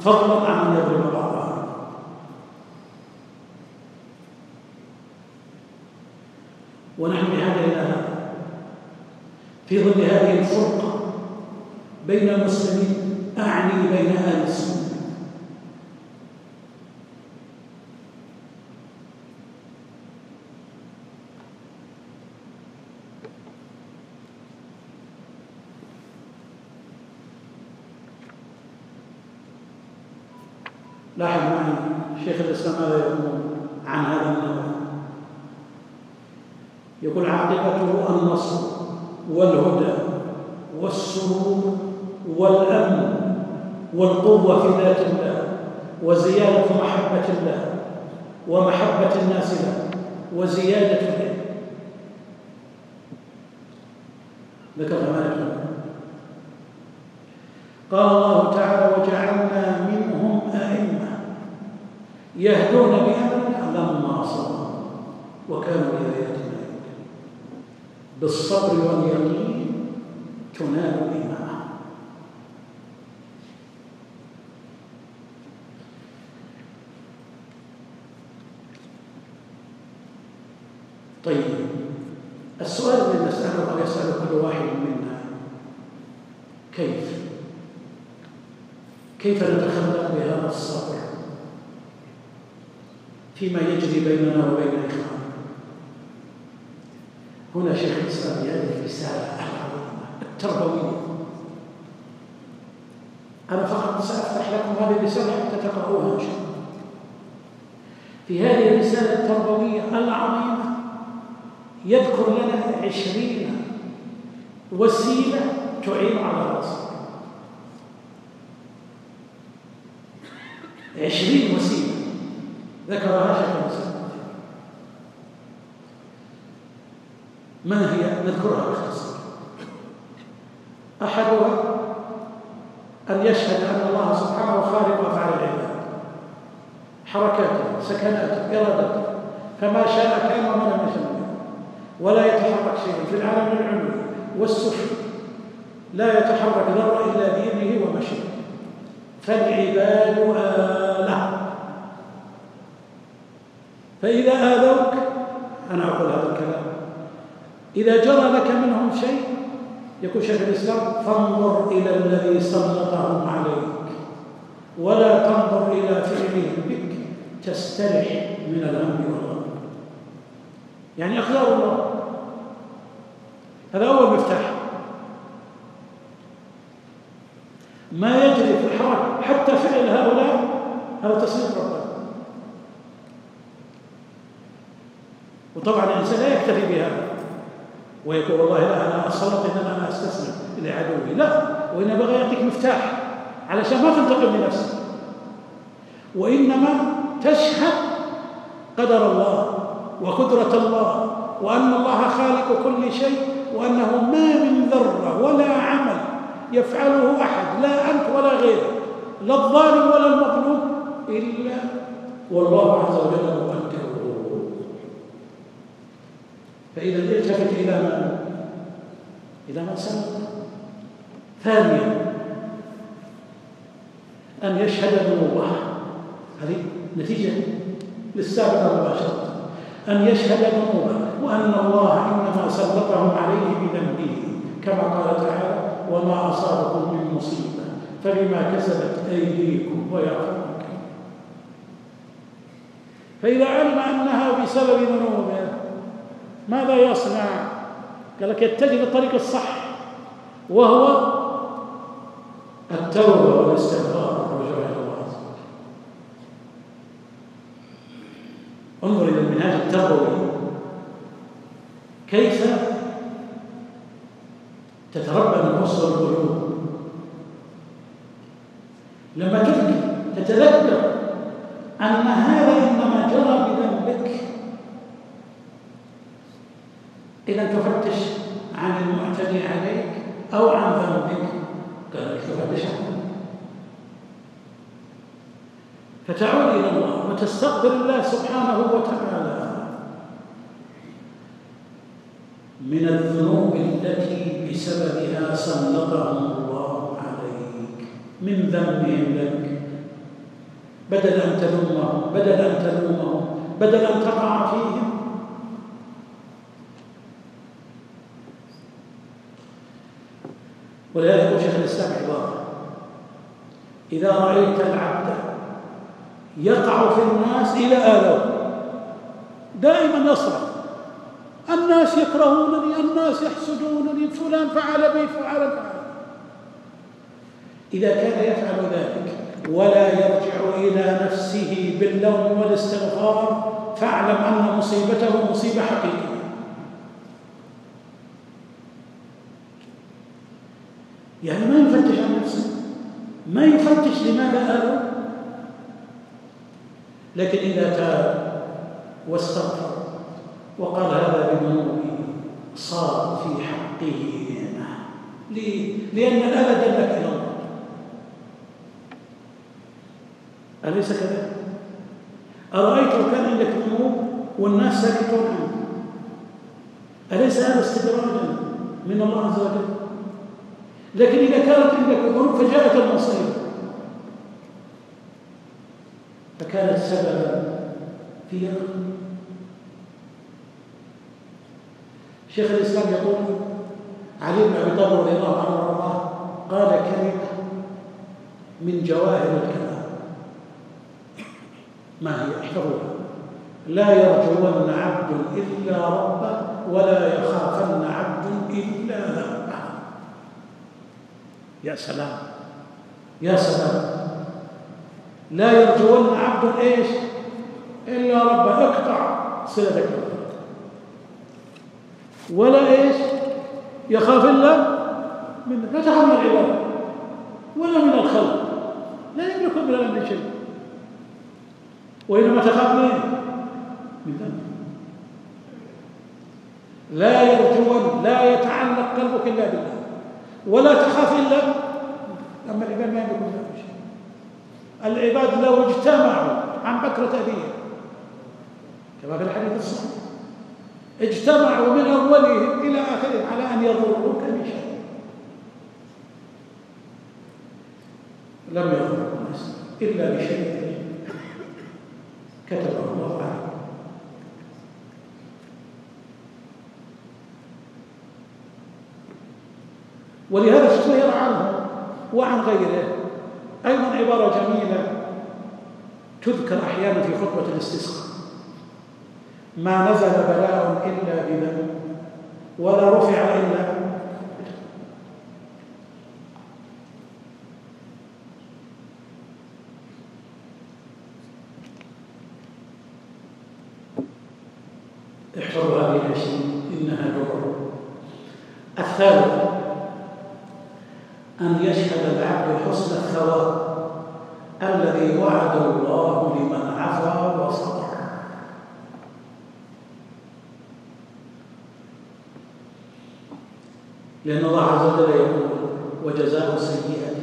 فضلا عن يضرب بعضها ونحن بحاجة إلى هذا في ظل هذه الفرقة بين المسلمين أعني بين أهل السنة لاحظ معي شيخ الاسلام ماذا يقول عن هذا النوع يقول عاقبته النصر والهدى والسرور والأمن والقوة في ذات الله وزيادة محبة الله ومحبة الناس له وزيادة العلم. ذكر ما قال الله تعالى وجعلنا منهم أئمة يهدون بأمرنا لما صبروا وكانوا بالصبر واليقين تنال الإمامة طيب السؤال الذي نسأله أو يسأل كل واحد منا كيف؟ كيف نتخلق بهذا الصبر؟ فيما يجري بيننا وبين إخواننا. هنا شيخ الإسلام يألف رسالة التربوية أنا فقط سأفتح لكم هذه الرسالة حتى تقرأوها إن شاء الله. في هذه الرسالة التربوية العظيمة يذكر لنا عشرين وسيلة تعين على الرسول عشرين وسيلة. ذكرها شيخ الإسلام. ما هي؟ نذكرها باختصار. أحدها أن يشهد أن الله سبحانه خالق أفعال العباد. حركاته سكناته ارادته فما شاء كان وما لم يشاء ولا يتحرك شيء في العالم العلوي والسفلي لا يتحرك ذرة إلا بإذنه ومشيئته. فالعباد آلة. فإذا آذوك أنا أقول هذا الكلام. إذا جرى لك منهم شيء يقول شيخ الإسلام فانظر إلى الذي سلطهم عليك. ولا تنظر إلى فعلهم بك تسترح من الهم والغم. يعني أخيار الله. هذا أول مفتاح. ما يجري في الحركة حتى فعل هؤلاء هذا تصريف ربنا. وطبعا الإنسان لا يكتفي بهذا. ويقول والله لا أنا اسلط ان أنا أستسلم لعدوي. لا وانما بغى يعطيك مفتاح علشان ما تنتقم لنفسك وإنما تشهد قدر الله وقدرة الله وأن الله خالق كل شيء وأنه ما من ذرة ولا عمل يفعله أحد لا أنت ولا غيرك لا الظالم ولا المظلوم إلا والله عز وجل فإذا التفت إلى من؟ إلى من سبق ثانيا أن يشهد ذنوبه هذه نتيجة للسابقة مباشرة أن يشهد ذنوبه وأن الله إنما سلطهم عليه بذنبه كما قال تعالى وما أصابكم من مصيبة فبما كسبت أيديكم ويعفو فإذا علم أنها بسبب ذنوبه ماذا يصنع؟ قال لك يتجه للطريق الصح وهو التوبة والاستغفار والرجوع إلى الله عز وجل. انظر إلى المنهاج التربوي. كيف تتربى النفوس والقلوب لما تذكر تتذكر أن هذا إنما جرى بذنبك إذا تفتش عن المعتدي عليك أو عن ذنبك. قال تفتش عنه. فتعود إلى الله وتستغفر الله سبحانه وتعالى من الذنوب التي بسببها سلطهم الله عليك. من ذنبهم لك. بدل أن تلومهم بدل أن تلومهم بدل أن تقع فيهم ولذلك يقول شيخ الإسلام عبارة إذا رأيت العبد يقع في الناس إلى آلوه دائما يصرخ الناس يكرهونني الناس يحسدونني فلان فعل بي فعل فعل. إذا كان يفعل ذلك ولا يرجع إلى نفسه باللوم والاستغفار فاعلم أن مصيبته مصيبة حقيقية. يعني ما يفتش عن نفسه ما يفتش لماذا آلوا لكن إذا تاب واستغفر وقال هذا بذنوبي صار في حقه نعمة؟ لأن الآلة دلك إلى الله أليس كذلك؟ أرأيت لو كان عندك ذنوب والناس ساكتون عنك أليس هذا استدراجا من الله عز وجل؟ لكن إذا كانت عندك ذنوب فجاءت المصيبة فكانت سببا في شيخ الإسلام يقول علي بن أبي طالب رضي الله عنه وأرضاه قال كلمة من جواهر الكلام. ما هي؟ احفظوها لا يرجون عبد إلا ربه ولا يخافن عبد إلا ذنبه يا سلام. يا سلام. لا يرجون عبد إيش؟ إلا ربه أقطع صلتك. ولا إيش؟ يخاف الا من لا تخاف من العباد. ولا من الخلق. لا يملك من الأمر شيء. وإنما تخاف من من ذنب. لا يرجون لا يتعلق قلبك إلا بالله. ولا تخاف إلا اما العباد ما يملكون ذلك شيء العباد لو اجتمعوا عن بكرة أبيه كما في الحديث الصحيح اجتمعوا من أولهم إلى آخرهم على أن يضروك بشيء لم يضروا الناس إلا بشيء كتبه الله عليه ولهذا اشتهر عنه وعن غيره. أيضا عبارة جميلة تذكر أحيانا في خطبة الاستسقاء. ما نزل بلاء إلا بذنب ولا رفع إلا احفظوا هذه الأشياء إنها درر الثالث أن يشهد العبد حسن الثواب الذي وعد الله لمن عفا وصبر لأن الله عز وجل يقول وجزاء سيئة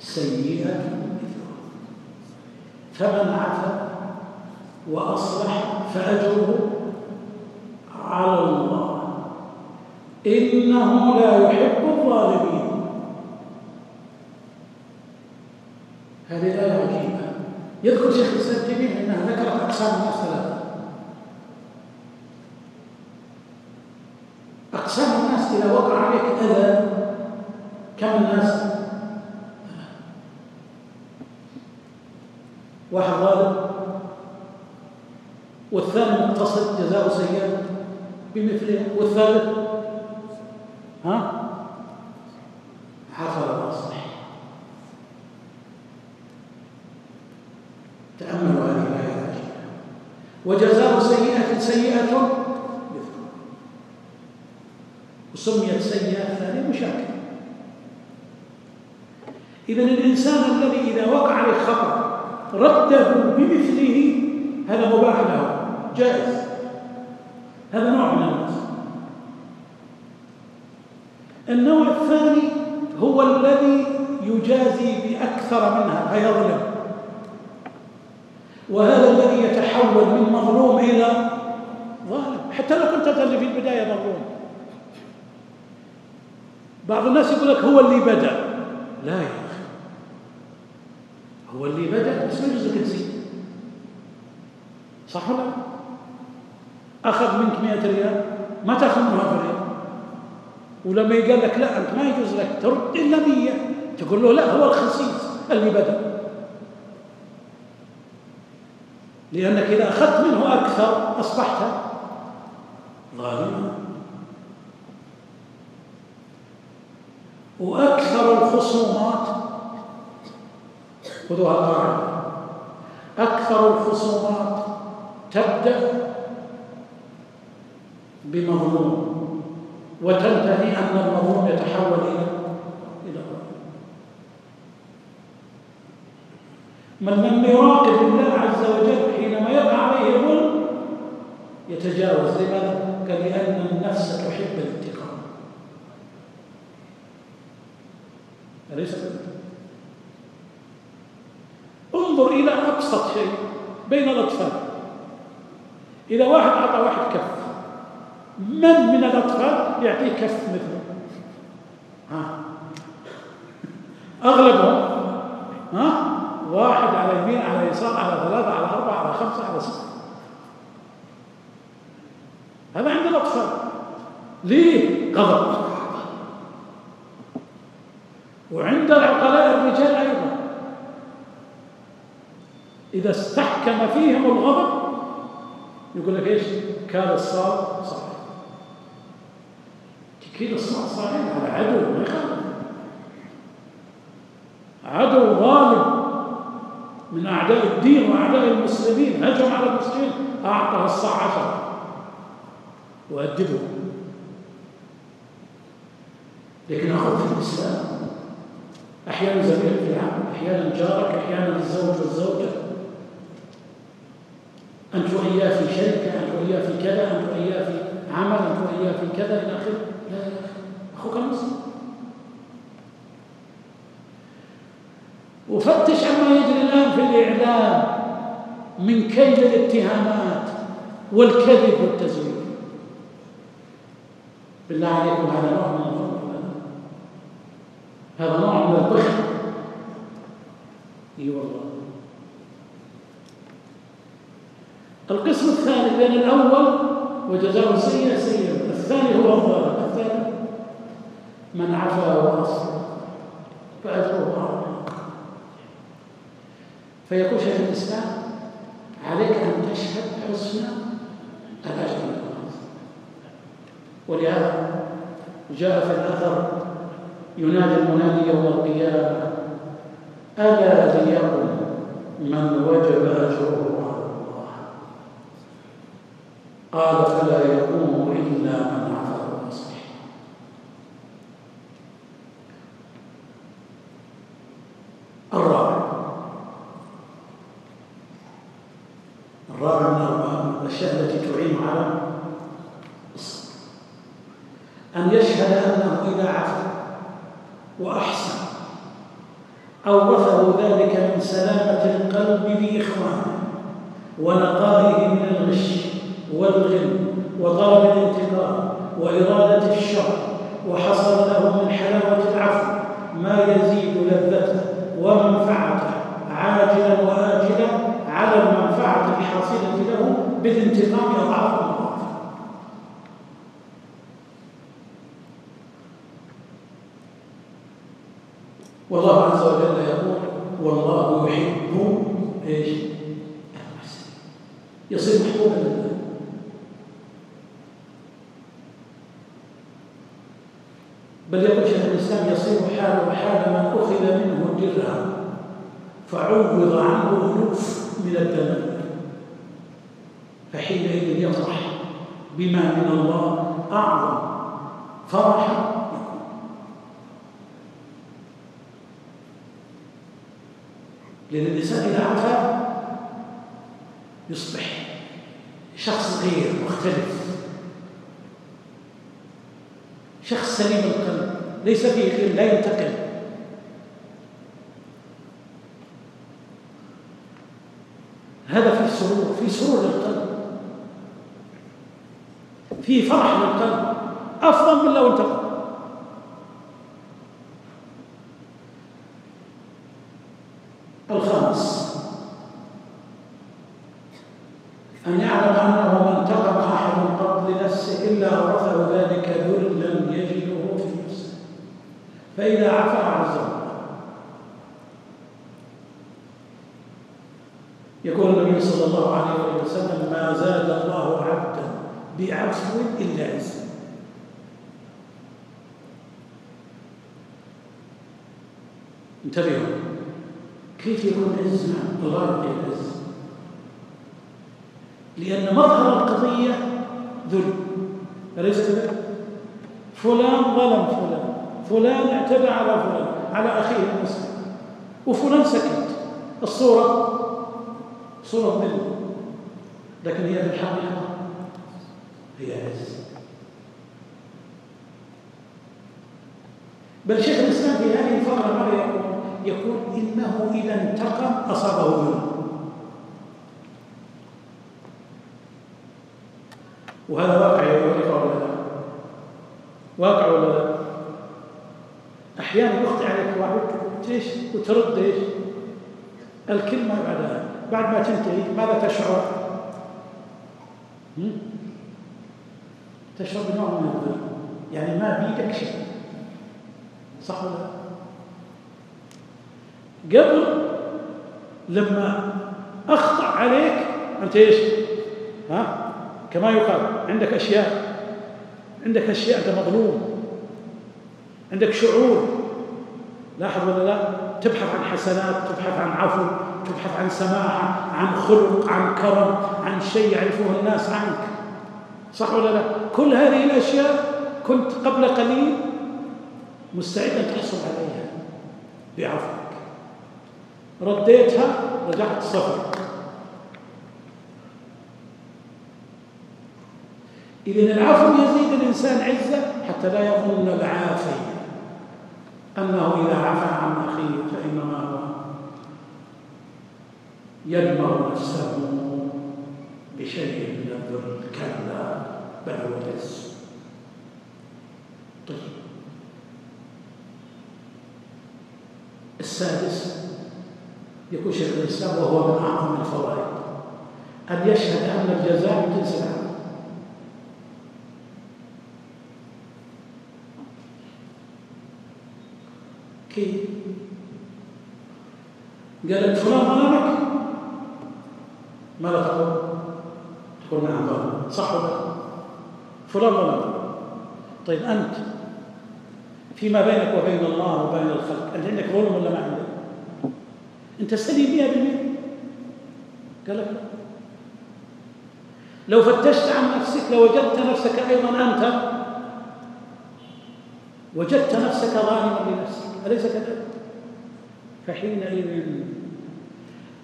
سيئة مثلها فمن عفا وأصلح فأجره على الله إنه لا يحب الظالمين هذه الآية عجيبة يذكر شيخ الإسلام تيمية أنها ذكرت أقسام الناس ثلاثة أقسام الناس إذا وقع عليك أذى كم الناس؟ واحد ظالم والثاني مقتصد جزاء سيئة بمثلها والثالث ها حصل الأصلح تأملوا هذه الآية وجزاء سيئة سيئة مثلها وسميت سيئة الثانية مشاكل إذا الإنسان الذي إذا وقع عليه خطأ رده بمثله هذا مباح له جائز هذا نوع من الناس النوع الثاني هو الذي يجازي بأكثر منها فيظلم وهذا الذي يتحول من مظلوم إلى ظالم حتى لو كنت أنت في البداية مظلوم بعض الناس يقول لك هو اللي بدأ لا يا أخي هو اللي بدأ بس ما يجوز لك تزيد صح ولا أخذ منك 100 ريال؟ ما تأخذ منه ريال ولما يقال لك لا أنت ما يجوز لك ترد إلا 100 تقول له لا هو الخسيس اللي بدأ. لأنك إذا أخذت منه أكثر أصبحت ظالما. وأكثر الخصومات خذوها قاعدة أكثر الخصومات تبدأ بمظلوم. وتنتهي أن المظلوم يتحول إلى إلى من لم يراقب الله عز وجل حينما يقع عليه الظلم يتجاوز. لماذا؟ لأن النفس تحب الانتقام أليس انظر إلى أبسط شيء بين الأطفال. إذا واحد أعطى واحد كف من من الأطفال يعطيه كف مثله ها؟ أغلبهم ها؟ واحد على يمين على يسار على ثلاثة على أربعة على خمسة على ستة. هذا عند الأطفال. ليه؟ غضب. وعند العقلاء الرجال أيضا. إذا استحكم فيهم الغضب يقول لك إيش؟ كان الصاد تكيل الصاد صحيح هذا عدو ما يخالف عدو غالب من أعداء الدين وأعداء المسلمين. هجم على المسلمين. أعطى الصاع عشر وأدبه. لكن أخذ في الإسلام. أحيانا زميلك في العمل. أحيانا جارك. أحيانا الزوج والزوجة. أنت وإياه في شركة أنت وإياه في كذا أنت وإياه في عمل أنت وإياه في كذا إلى آخره. لا أخوك المسلم وفتش عما يجري الآن في الإعلام من كيد الاتهامات والكذب والتزوير بالله عليكم هذا نوع من هذا نوع. من البخل. إي والله. القسم الثاني بين الأول وجزاء سيئه سيئه الثاني هو الظالم الثاني من عفا واصلح فاجره على فيقول شيخ الإسلام عليك أن تشهد حسن الأجر ولهذا جاء في الأثر ينادي المنادي يوم القيامة ألا ليقل من وجب اجره على الله؟ قال فلا يقوم إلا من عفا واصلح الرابع الرابع من الاشياء التي تعين على أن يشهد أنه إذا عفا وأحسن أورثه ذلك من سلامة القلب بإخوانه ونقائه من الغش والغل وطلب الانتقام وإرادة الشر وحصل له من حلاوة العفو ما يزيد لذته ومنفعته عاجلا وآجلا على المنفعة الحاصلة له بالانتقام أضعاف والله عز وجل يقول والله يحب إيش؟ يصير محبوبا لله بل يقول شيخ الاسلام يصير حاله حال من اخذ منه درهم فعوض عنه الوف من الدم. فحينئذ يفرح بما من الله أعظم فرحا لأن الإنسان إذا عفا يصبح شخص غير مختلف. شخص سليم القلب ليس فيه غير لا ينتقل هذا في سرور للقلب في فرح للقلب. أفضل من لو انتقل. الخامس. أن يعلم أنه ما انتقم أحد قط لنفسه إلا أورثه ذلك ذلا يجده في نفسه. فإذا عفا عزه يقول النبي صلى الله عليه وسلم ما زاد الله عبدا بعفو إلا عزا انتبهوا. كيف يكون عز الله العز؟ لأن مظهر القضية ذل. أليس كذلك؟ فلان ظلم فلان فلان اعتدى على فلان على أخيه المسلم وفلان سكت. الصورة صورة ذل لكن هي في الحقيقة هي عز بل شيخ الإسلام في هذه الفقرة ماذا يقول؟ يقول إنه إذا انتقم أصابه ذنوب وهذا واقع يا ولا لا؟ واقع ولا لا؟ أحيانا يخطئ عليك واحد إيش وترد إيش؟ الكلمة بعدها بعد ما تنتهي ماذا تشعر؟ تشعر بنوع من الذل يعني ما بيدك شيء. صح ولا لا؟ قبل لما أخطأ عليك أنت إيش؟ ها؟ كما يقال عندك أشياء. عندك أشياء أنت مظلوم. عندك شعور. لاحظ ولا لا؟ تبحث عن حسنات تبحث عن عفو. تبحث عن سماحة عن خلق عن كرم عن شيء يعرفه الناس عنك. صح ولا لا؟ كل هذه الأشياء كنت قبل قليل مستعد أن تحصل عليها. بعفو رديتها رجعت صفر. إذن العفو يزيد الإنسان عزة حتى لا يظن العافي أنه إذا عفى عن أخيه فإنما هو يدمر نفسه بشيء من الذل كلا بل هو طيب. السادس يكون شيخ الإسلام وهو من أعظم الفوائد أن يشهد أن الجزاء من جنس العمل كيف؟ قال فلان ظلمك ماذا تقول؟ تقول نعم ظلم صح ولا فلان ظلمك طيب أنت فيما بينك وبين الله وبين الخلق أنت عندك ظلم ولا ما عندك؟ أنت سليم بها بالمئة قال لك لو فتشت عن نفسك لوجدت نفسك أيضا أنت وجدت نفسك ظالما لنفسك أليس كذلك؟ فحينئذ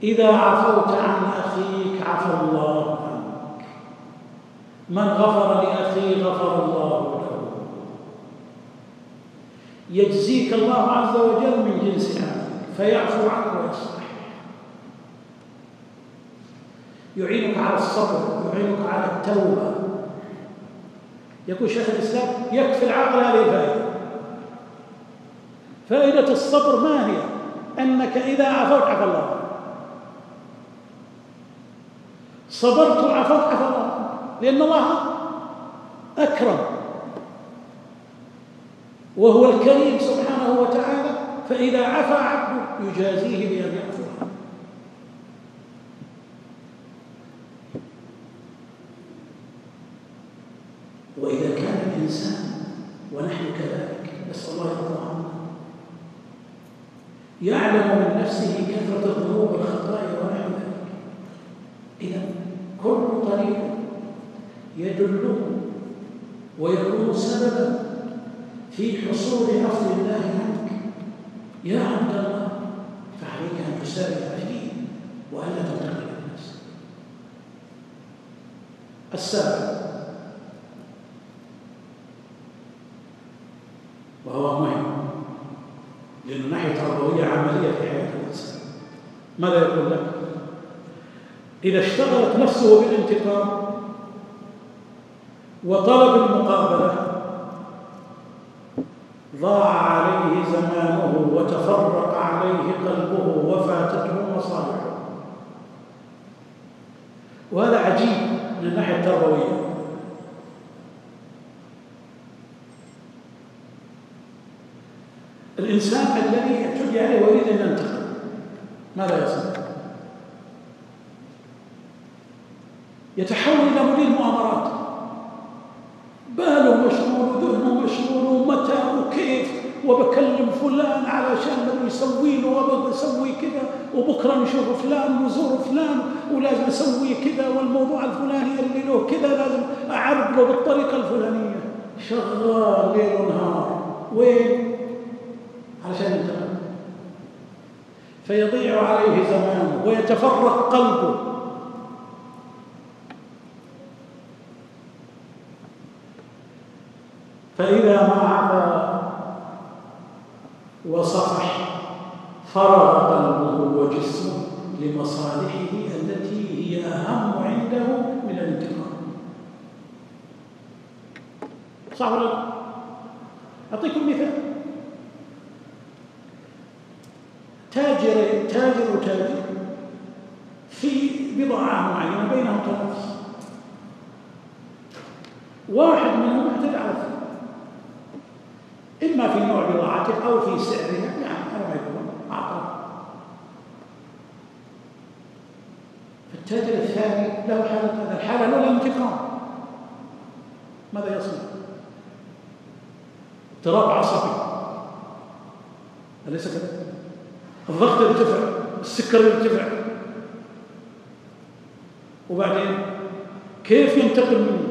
إذا عفوت عن أخيك عفى الله عنك. من غفر لأخيه غفر الله له. يجزيك الله عز وجل من جنس عملك فيعفو عنك ويصلح. يعينك على الصبر يعينك على التوبة. يقول شيخ الإسلام يكفي العقل هذه الفائدة فائدة الصبر ما هي؟ أنك إذا عفوت عفى الله صبرت وعفوت عفى الله لأن الله أكرم. وهو الكريم سبحانه وتعالى فإذا عفى عبده يجازيه بأن يعفو عنه. وإذا كان الإنسان ونحن كذلك نسأل الله يرضى يعلم من نفسه كثرة الذنوب والخطايا ونحو ذلك. إذا يدله ويكون سببا في حصول عفو الله عنك. يا عبد الله فعليك أن تسارع فيه وألا تنتقل الناس. السابع وهو مهم لأنه ناحية تربوية عملية في حياة الإنسان. ماذا يقول لك؟ إذا اشتغلت نفسه بالانتقام وطلب المقابلة. ضاع عليه زمانه وتفرق عليه قلبه وفاتته مصالحه. وهذا عجيب من الناحية التربوية. الإنسان الذي اعتدي عليه ويريد أن ينتقم ماذا يصنع؟ يتحول إلى مدير مؤامرات باله مشغول وذهنه مشغول ومتى وكيف وبكلم فلان علشان بدي يسوي له وبغى أسوي كذا وبكرة نشوف فلان ونزور فلان ولازم أسوي كذا والموضوع الفلاني اللي له كذا لازم اعرض له بالطريقة الفلانية. شغال ليل ونهار. وين؟ علشان ينتهي. فيضيع عليه زمانه ويتفرق قلبه. فإذا ما عفا وصفح فرغ قلبه وجسمه لمصالحه التي هي أهم عنده من الانتقام. صح ولا أعطيكم مثال. تاجر تاجر وتاجر في بضاعة معينة بينهم تنافس. واحد منهم اعتدى على الثاني. إما في نوع بضاعته أو في سعرها يعني أنا ما يكون أعطى فالتاجر الثاني له حالة هذا الحالة الأولى انتقام. ماذا يصنع؟ اضطراب عصبي. أليس كذلك؟ الضغط يرتفع السكر يرتفع وبعدين كيف ينتقل منه؟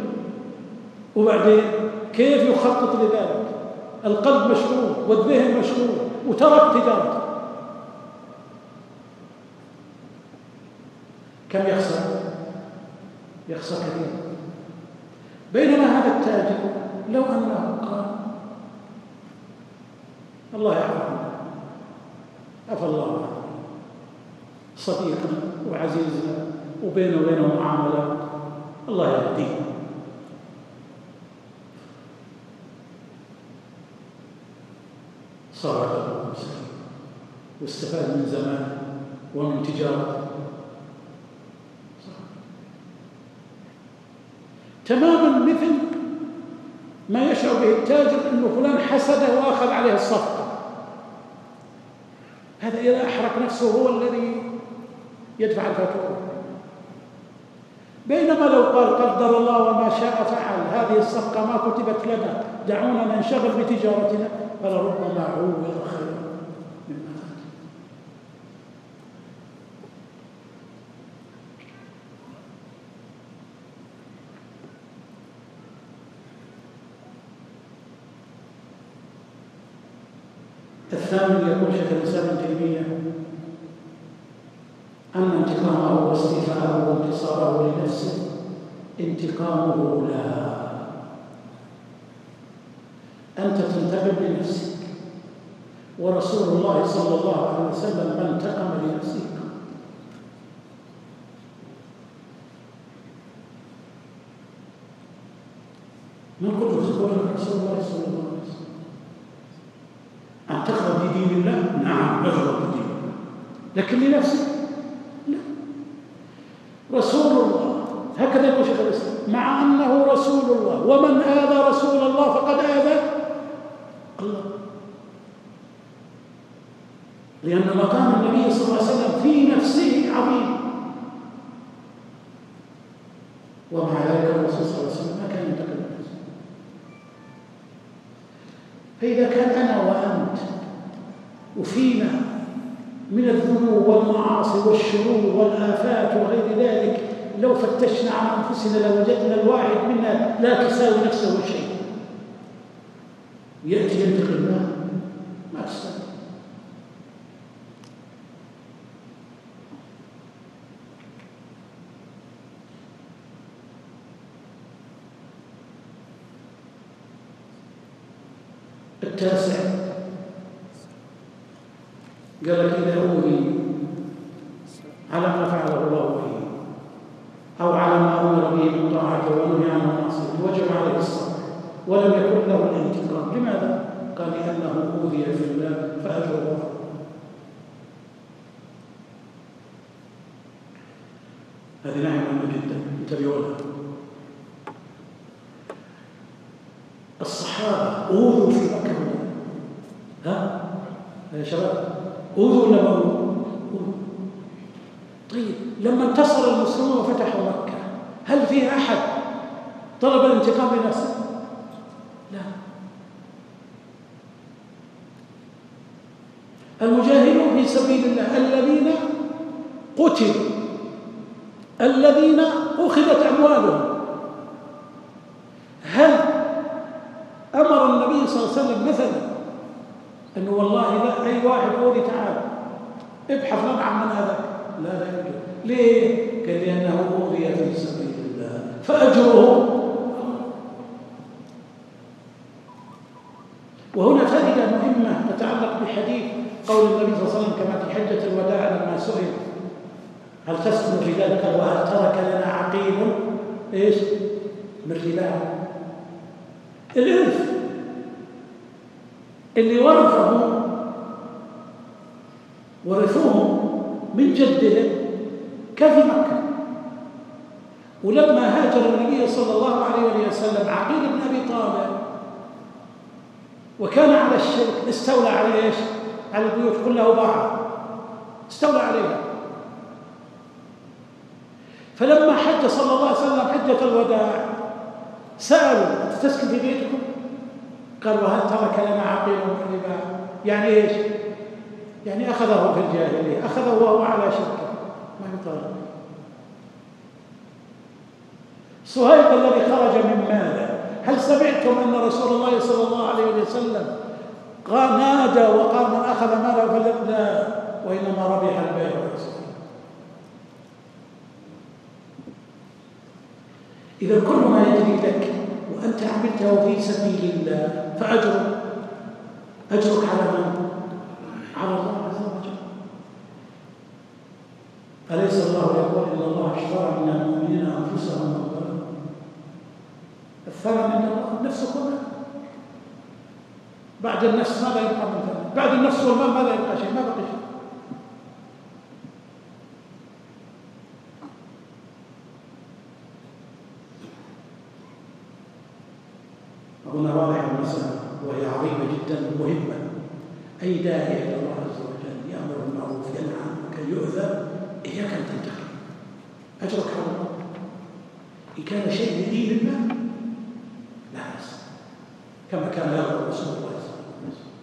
وبعدين كيف يخطط لذلك؟ القلب مشغول والذهن مشغول وترك تجارته كم يخسر؟ يخسر كثيرا بينما هذا التاجر لو أنه قال الله يحفظنا. عفى الله صديقنا وعزيزنا وبينه وبينه معاملات الله يهديه. صار قلبه مسكين واستفاد من زمانه ومن تجارته تماما مثل ما يشعر به التاجر إنه فلان حسده وأخذ عليه الصفقة. هذا اذا أحرق نفسه هو الذي يدفع الفاتورة. بينما لو قال قدر الله وما شاء فعل هذه الصفقة ما كتبت لنا دعونا ننشغل بتجارتنا. فلربما عوض خيرا مما فات الثامن يقول شيخ الإسلام ابن تيمية ان انتقامه واستيفاءه وانتصاره لنفسه انتقامه لها أنت تنتقم لنفسك ورسول الله صلى الله عليه وسلم ما انتقم لنفسه من تقول رسول الله صلى الله عليه وسلم؟ أن تغضب بدين الله؟ نعم نغضب بدين الله لكن لنفسك لا رسول الله هكذا يقول شيخ الإسلام مع أنه رسول الله ومن آذى رسول الله فقد آذى الله لأن مقام النبي صلى الله عليه وسلم في نفسه عظيم. ومع ذلك الرسول صلى الله عليه وسلم ما كان ينتقل نفسه فإذا كان أنا وأنت وفينا من الذنوب والمعاصي والشرور والآفات وغير ذلك لو فتشنا عن أنفسنا لوجدنا الواحد منا لا تساوي نفسه شيء يأتي ينتقل ما ما تستطيع التاسع قال لك إذا أوذي على ما فعله الله به أو على ما أمر به من طاعته ونهي عنه معصيته وجب عليه الصبر ولم يكن له الانتقام لماذا؟ قال لأنه أوذي في الله فأجره هذه ناحية مهمة جدا انتبهوا لها الصحابة أوذوا في مكة ها؟ يا شباب أوذوا ولا ما أوذوا؟ طيب لما انتصر المسلمون وفتحوا مكة هل في أحد طلب الانتقام لنفسه؟ لا المجاهدون في سبيل الله الذين قتلوا الذين أخذت أموالهم. هل أمر النبي صلى الله عليه وسلم مثلا أنه والله لا أي واحد قولي تعالى ابحث عن من هذا؟ لا لا يوجد ليه؟ قال لأنه أوذي في سبيل الله. فأجره. وهنا فائدة مهمة تتعلق بحديث قول النبي صلى الله عليه وسلم كما في حجة الوداع لما سئل هل تسكن في ذلك وهل ترك لنا عقيل إيش؟ من رباع الإرث. اللي ورثه ورثوه من جدهم في مكة. ولما هاجر النبي صلى الله عليه وسلم عقيل بن أبي طالب. وكان على الشرك استولى على إيش؟ على البيوت كلها وباعها استولى عليها. فلما حج صلى الله عليه وسلم حجة الوداع سألوا أنت تسكن في بيتكم؟ قال وهل ترك لنا عقيل من الربا؟ يعني إيش؟ يعني أخذه في الجاهلية أخذه وهو على شركة ما يطالب صهيب الذي خرج من ماله هل سمعتم أن رسول الله صلى الله عليه وسلم قال نادى وقال من أخذ ماله فلا وإنما ربح البيع إذا كل ما يجري لك وأنت عملته في سبيل الله فأجرك أجرك على من؟ على الله عز وجل أليس الله يقول إن الله اشترى من المؤمنين أنفسهم وأموالهم الثمن عند الله النفس كلها بعد النفس ماذا يبقى من؟ بعد النفس والمال ماذا يبقى شيء؟ ما بقي شيء واضح المسألة وهي عظيمة جدا مهمة أي داعي إلى الله عز وجل يأمر بالمعروف ينهى عن المنكر يؤذى إياك أن تنتقم. أجرك على الله. إن كان شيء لدين الله لا بأس. كما كان يأمر رسول الله صلى الله عليه وسلم.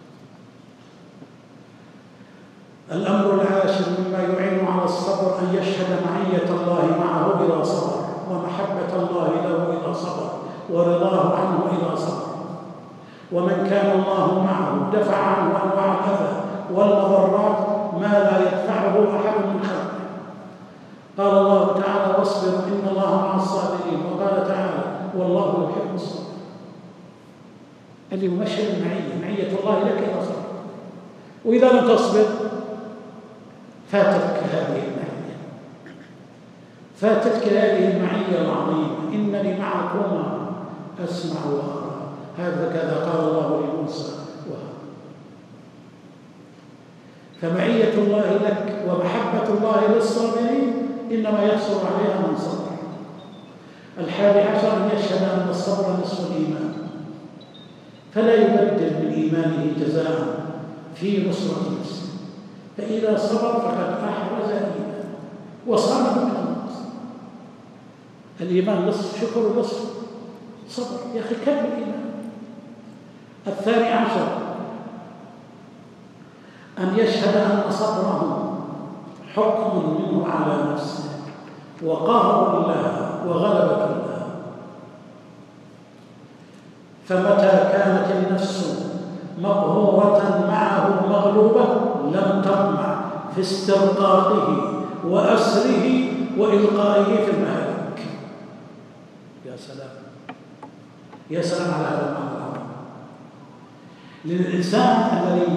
الأمر العاشر مما يعين على الصبر أن يشهد معية الله معه إذا صبر ومحبة الله له إذا صبر ورضاه عنه إذا صبر. ومن كان الله معه دفع عنه أنواع الأذى والمضرات ما لا يدفعه أحد من خلقه. قال الله تعالى واصبر إن الله مع الصابرين. وقال تعالى والله يحب الصبر اللي مشهد المعية معية الله لك إذا صبر وإذا لم تصبر فاتتك هذه المعية. فاتتك هذه المعية العظيمة. إنني معكما أسمع وأرى هذا كذا قال الله لموسى فمعية الله لك ومحبة الله للصابرين إنما يحصل عليها من صبر. الحادي عشر أن يشهد أن الصبر نصف الإيمان. فلا يبدل من إيمانه جزاء في نصرة نفسه. فإذا صبر فقد أحرز إيمانه وصامه من النقص الإيمان نصف شكر نصف صبر. يا أخي كم الإيمان؟ الثاني عشر. أن يشهد أن صبره حكم منه على نفسه وقهر لها وغلبة لها فمتى كانت النفس مقهورة معه مغلوبة لم تطمع في استرقاقه وأسره وإلقائه في المهلك. يا سلام. يا سلام على هذا المعنى. للإنسان الذي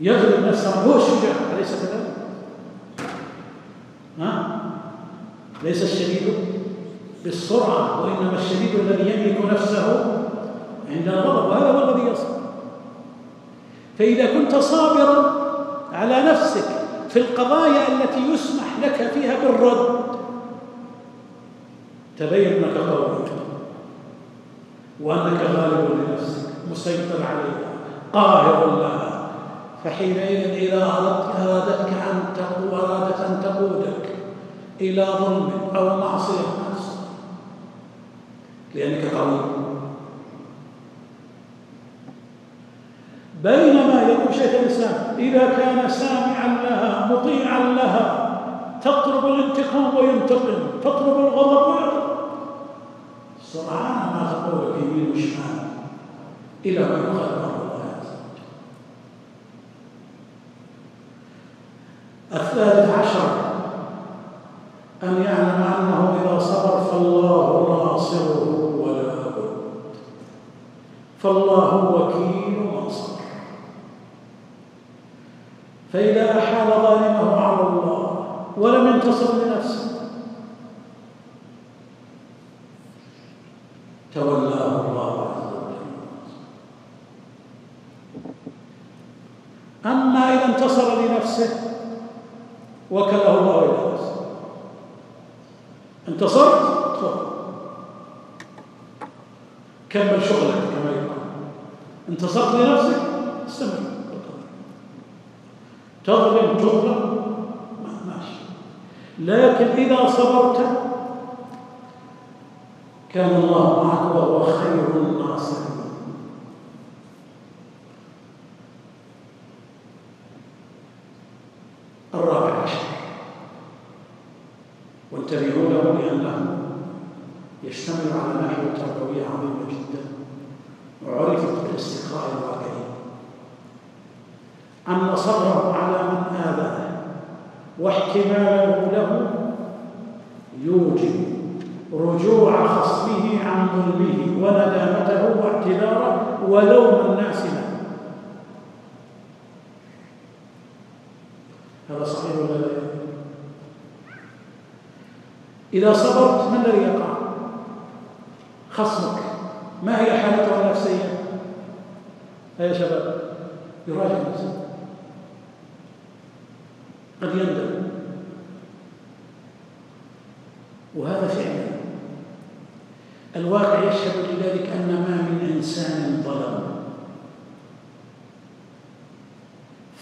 يغلب نفسه هو الشجاع أليس كذلك؟ ها؟ ليس الشديد بالسرعة وإنما الشديد الذي يملك نفسه عند الغضب وهذا هو الذي يصل فإذا كنت صابرا على نفسك في القضايا التي يسمح لك فيها بالرد تبين أنك قوي وأنك غالب لنفسك مسيطر عليها قاهر لها. فحينئذ إذا أردت أرادتك أن تقو أرادت أن تقودك إلى ظلم أو معصية لأنك قوي. بينما يقول شيخ الإسلام إذا كان سامعا لها مطيعا لها تطلب الانتقام وينتقم تطلب الغضب ويغضب سرعان ما تقول يمين وشمال إلى ما يقال وجل الثالث عشر. أن يعلم أنه إذا صبر فالله ناصره ولا بد. فالله وكيل من صبر فإذا أحال ظالمه على الله ولم ينتصر لنفسه تولاه الله عز وجل أما إذا انتصر لنفسه وكله الله إلى نفسه انتصرت تفضل كمل شغلك كما يقال انتصرت لنفسك استمر تظلم تظلم ماشي لكن إذا صبرت كان الله معك وهو خير الناصرين الرابع عشر وانتبهوا له لأنه يشتمل على ناحية تربوية عظيمة جدا وعرفت بالاستقراء الواقعي أن صبره على من آذاه واحتماله له يوجب رجوع خصمه عن ظلمه وندامته واعتذاره ولوم الناس له هذا صحيح ولا لا إذا صبرت ما الذي يقع خصمك ما هي حالته النفسية يا شباب يراجع نفسه قد يندم وهذا فعلا الواقع يشهد لذلك أن ما من إنسان ظلم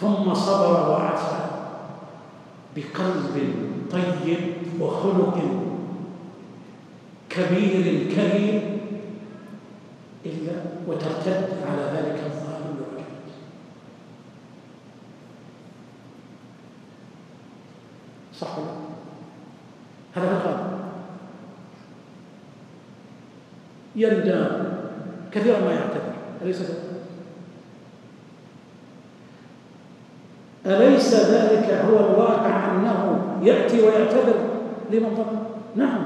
ثم صبر وعفى بقلب طيب وخلق كبير كريم إلا وترتد على ذلك الظالم والجنود صح ولا هذا الغالب يندم كثيرا ما يعتذر أليس كذلك؟ أليس ذلك هو الواقع أنه يأتي ويعتذر. لمن ظلم؟ نعم.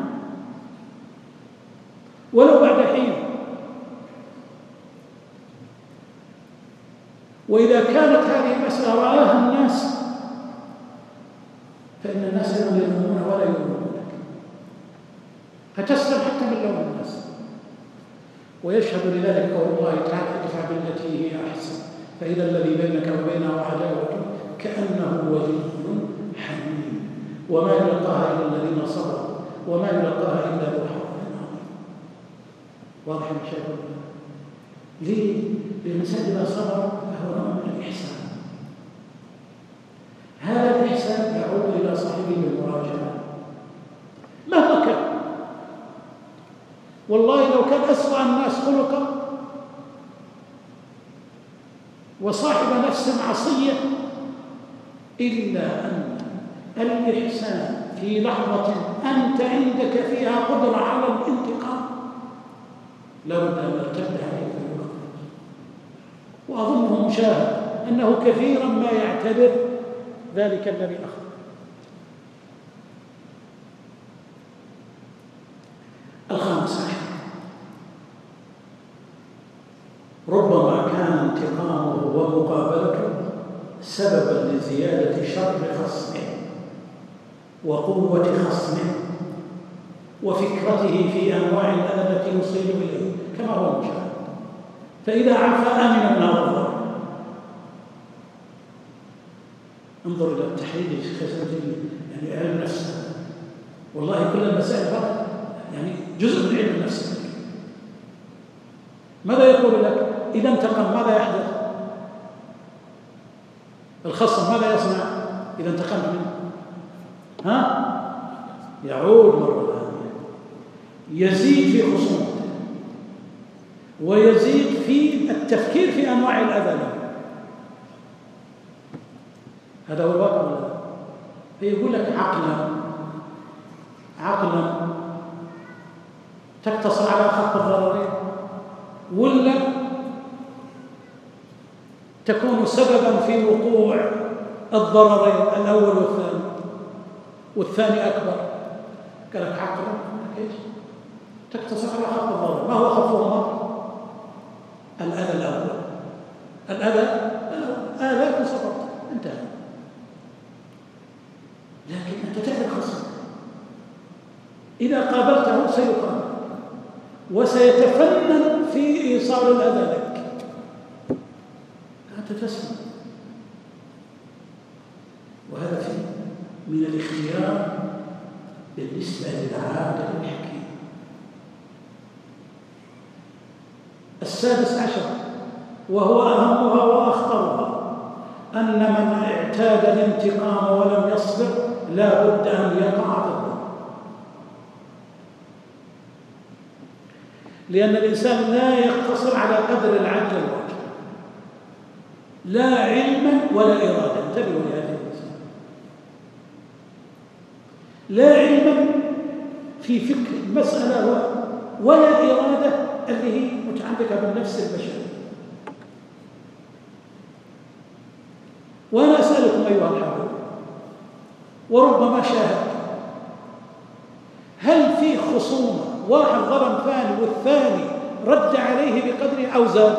ولو بعد حين. وإذا كانت هذه المسألة رآها الناس فإن الناس لا يلومون ولا يلومونك. فتسلم حتى من لوم الناس. ويشهد لذلك قول الله تعالى ادفع بالتي هي أحسن. فإذا الذي بينك وبينه عداوة. كأنه ولي حميم. وما يلقاها إلا الذين صبروا. وما يلقاها إلا ذو حظ عظيم واضح المشاكل ليه؟ لأن الإنسان إذا صبر فهو نوع من الإحسان. هذا الإحسان يعود إلى صاحبه بالمراجعة. مهما كان. والله لو كان أسوأ الناس خلقا وصاحب نفس عصية إلا أن الإحسان في لحظة أنت عندك فيها قدرة على الانتقام. لابد أن ارتد عليك وأظنه مشاهد أنه كثيرا ما يعتبر ذلك الذي أخذ الخامس عشر انتقامه ومقابلته سببا لزيادة شر خصمه وقوة خصمه وفكرته في أنواع الأذى التي يصيب إليه كما هو مشاهد. فإذا عفا أمن الضرر انظر إلى التحليل الشيخ يعني علم النفس والله كل المسائل فقط يعني جزء من علم النفس ماذا يقول لك؟ إذا انتقم ماذا يحدث؟ الخصم ماذا يصنع؟ إذا انتقمت منه. ها؟ يعود مرة ثانية. يزيد في خصومته ويزيد في التفكير في أنواع الأذى له. هذا هو الواقع ولا لا؟ فيقول لك عقلا عقلا تقتصر على خط الضررين ولا تكون سببا في وقوع الضررين الأول والثاني والثاني أكبر. قال لك كيف تقتصر على خط الضرر ما هو خفهما الأذى الأول. الأذى آذاك صبرت انتهى. لكن أنت تعرف خصمك إذا قابلته سيقابل وسيتفنن في إيصال الأذى لك. أنت تسمع. وهذا فيه من الاختيار بالنسبة للعاقل الحكيم السادس عشر وهو أهمها وأخطرها أن من اعتاد الانتقام ولم يصبر لا بد أن يقع في لأن الإنسان لا يقتصر على قدر العدل والواجب لا علما ولا إرادة انتبهوا لهذه المسألة. لا علما في فكر المسألة ولا إرادة اللي هي متعلقة بالنفس البشرية. وأنا أسألكم أيها الحاضرون وربما شاهدت هل في خصومة واحد ظلم ثاني والثاني رد عليه بقدر أو زاد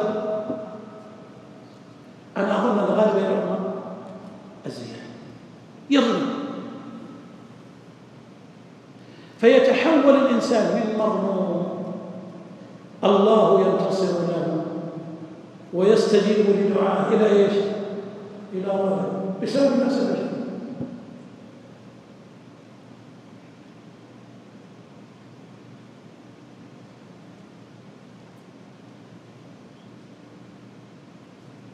أنا أظن الغالب يا الأمة الزيادة يظلم فيتحول الإنسان من مظلوم الله ينتصر له ويستجيب لدعائه إلى إيش؟ إلى ظالم بسبب ما سبب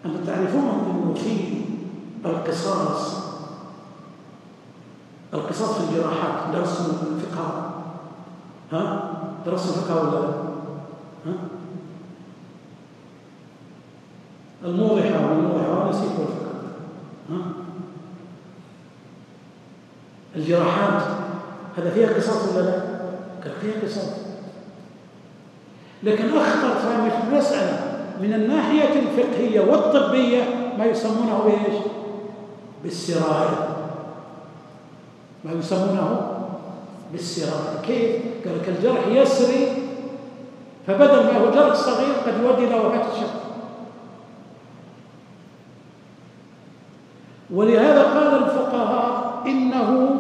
أنتم تعرفون أنه في القصاص القصاص في الجراحات درسنا الفقه ولا لا؟ ها الموضحة والموضحة ونسيت الفقه ها الجراحات هذا فيها قصاص ولا لا؟ كان فيها قصاص لكن أخطر في المسألة من الناحية الفقهية والطبية ما يسمونه بإيش؟ بالسراية ما يسمونه بالسراية كيف؟ قال لك الجرح يسري فبدل ما هو جرح صغير قد يؤدي إلى وفاة الشخص ولهذا قال الفقهاء إنه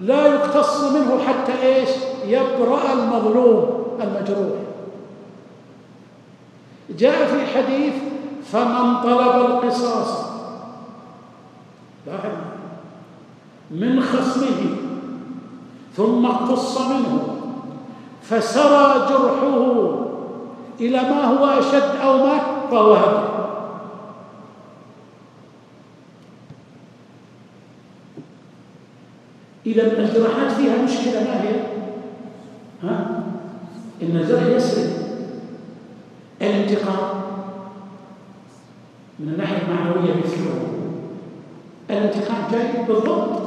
لا يقتص منه حتى إيش؟ يبرأ المظلوم المجروح جاء في حديث فمن طلب القصاص من خصمه ثم اقتص منه فسرى جرحه إلى ما هو أشد أو مات فهو هدى إذا الجراحات فيها مشكلة ما هي؟ ها؟ إن الجرح يسري. الانتقام. من الناحية المعنوية مثله الانتقام جاي بالضبط.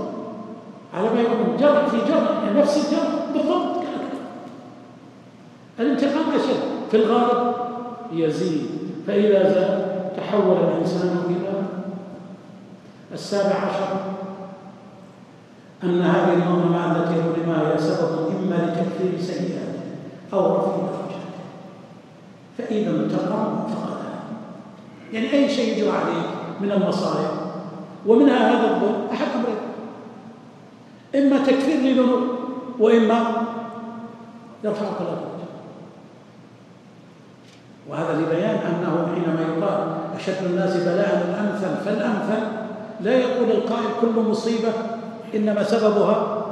على ما يكون جرح في جرح يعني نفس الجرح بالضبط الانتقام أشد في الغالب يزيد. فإذا زاد تحول الإنسان إلى السابع عشر. أن هذه المظلمة التي ظلمها هي سبب إما لتكفير سيئاته أو رفع درجاته فإذا انتقم فقدها يعني أي شيء يجرى عليك من المصائب. ومنها هذا الظلم أحد أمرين. إما تكفير لذنوب وإما الله درجة وهذا لبيان أنه حينما يقال أشد الناس بلاء الأمثل فالأمثل لا يقول القائل كل مصيبة إنما سببها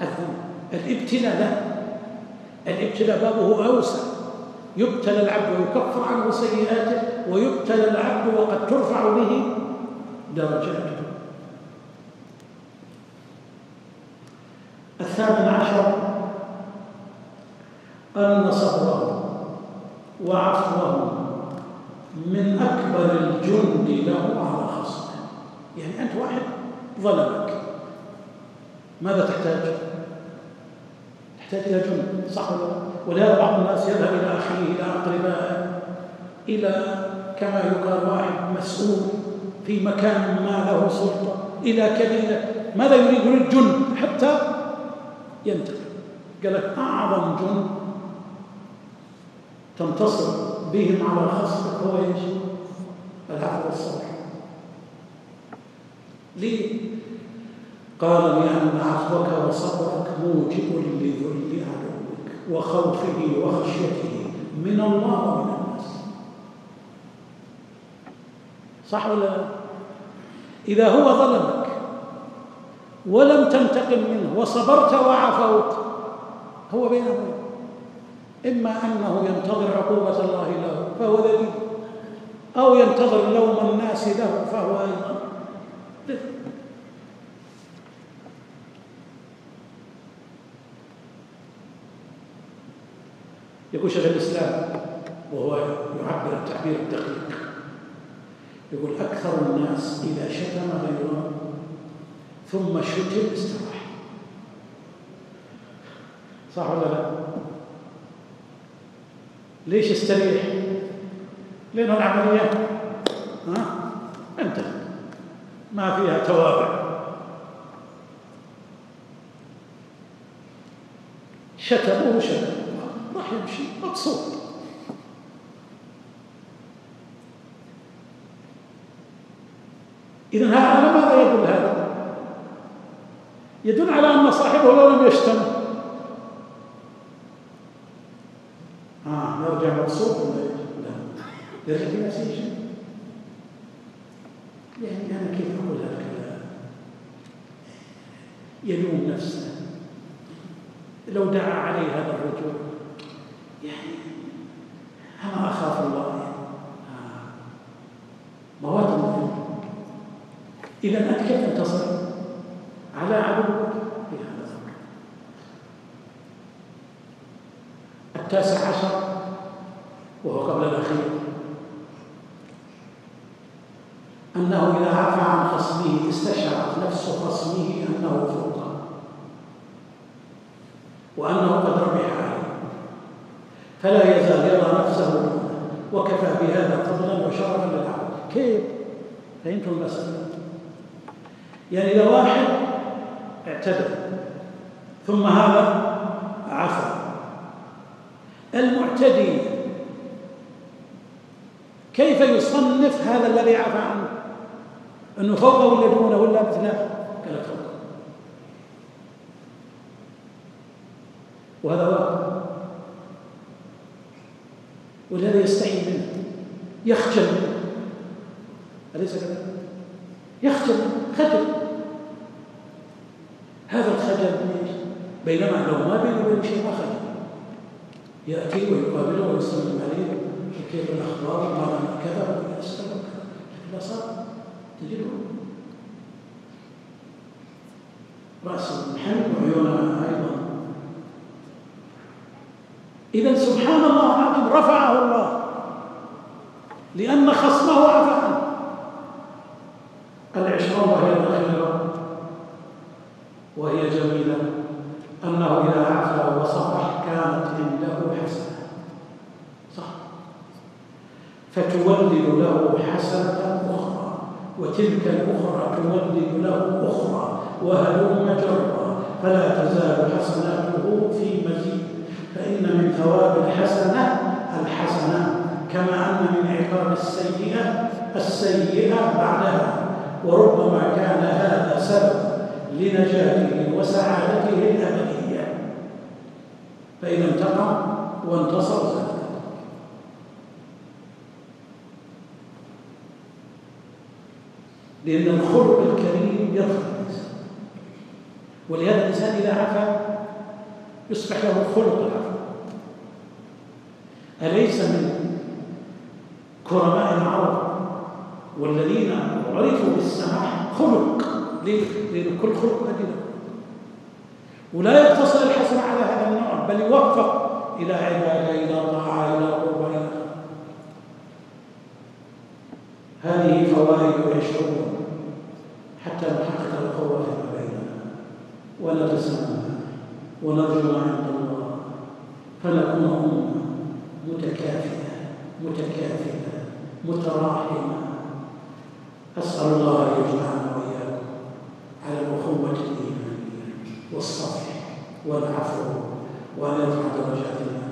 الذنب الابتلاء لا. الابتلاء بابه أوسع. يبتلى العبد ويكفر عنه سيئاته ويبتلى العبد وقد ترفع به درجاته. الثامن عشر. أن صبره وعفوه من أكبر الجند له على خصمه. يعني أنت واحد ظلمك. ماذا تحتاج؟ تحتاج إلى جند صح ولا ولهذا بعض الناس يذهب إلى أخيه إلى أقربائه إلى كما يقال واحد مسؤول في مكان ما له سلطة إلى كذا ماذا يريد؟ يريد جند. حتى ينتقل قال لك أعظم جند تنتصر بهم على خصمك هو إيش؟ العفو والصبر ليه؟ قال لأن عفوك وصبرك موجب لذل عدوك وخوفه وخشيته من الله ومن الناس صح ولا لا؟ إذا هو ظلمك ولم تنتقم منه وصبرت وعفوت. هو بين أمرين. إما أنه ينتظر عقوبة الله له فهو ذليل. أو ينتظر لوم الناس له فهو أيضا يقول شيخ الإسلام وهو يعبر التعبير الدقيق يقول أكثر الناس إذا شتم غيره ثم شتم استراح صح ولا لا؟ ليش استريح؟ لأنه العملية ها؟ أنت ما فيها توابع شتموه شتم راح يمشي مبسوط إذا على ماذا يدل هذا؟ يدل على أن صاحبه لو لم يشتم آه يرجع مبسوط ولا لا؟ يرجع في نفسه شيء يعني أنا كيف أقول هذا الكلام؟ يلوم نفسه لو دعا عليه هذا الرجل يعني أنا أخاف الله. آه. مواد مفيدة إذا أنت كيف تنتصر على عدوك في هذا الأمر التاسع عشر وهو قبل الأخير أنه إذا عفى عن خصمه استشعرت نفس خصمه أنه فوقه وأنه قد ربح عليه فلا يزال يرى نفسه وكفى بهذا فضلا وشرفا للعبد كيف؟ فهمتم المسألة؟ يعني إذا واحد اعتدى ثم هذا المعتدي. كيف يصنف هذا الذي عفى عنه؟ إنه فوقه ولا دونه ولا مثله قال فوقه وهذا واقع ولهذا يستعين منه يخجل منه. أليس كذلك؟ يخجل خجل. هذا الخجل بينما لو ما بينه وبين شيء ما خجل. يأتي ويقابله ويسلم عليه كيف الأخبار؟ ما كذا ويسأله لا صار. تجده. رأسه منحنى وعيونه أيضا. إذا سبحان الله العظيم رفعه الله. لأن خصمه عنه العشرون وهي الأخيرة. وهي جميلة. أنه إذا عفى وصفح كانت عنده حسنة. صح. فتولد له حسنة أخرى وتلك الأخرى تولد له أخرى وهلم جرا فلا تزال حسناته في مزيد. فإن من ثواب الحسنة الحسنة كما أن من عقاب السيئة السيئة بعدها. وربما كان هذا سبب لنجاته وسعادته الأبدية. فإذا انتقم وانتصر زاد لأن الخلق الكريم يدخل الإنسان. ولهذا الإنسان إذا عفا يصبح له خلق العفو. أليس من كرماء العرب والذين عرفوا بالسماح خلق؟ ليه؟ لأن كل خلق أدلة ولا يقتصر الحسن على بل يوفق إلى عبادة إلى طاعة إلى قربة هذه فوائد عشرون حتى نحقق القوة فيما بيننا. ونتسامح ونرجو عند الله. فنكون أمة متكافئة متكافئة متراحمة. أسأل الله أن يجمعنا وإياكم على الأخوة الإيمانية والصفح والعفو. وأن يرفع درجاتنا.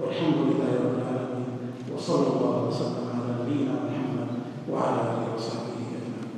والحمد لله رب العالمين. وصلى الله وسلم على نبينا محمد وعلى آله وصحبه أجمعين.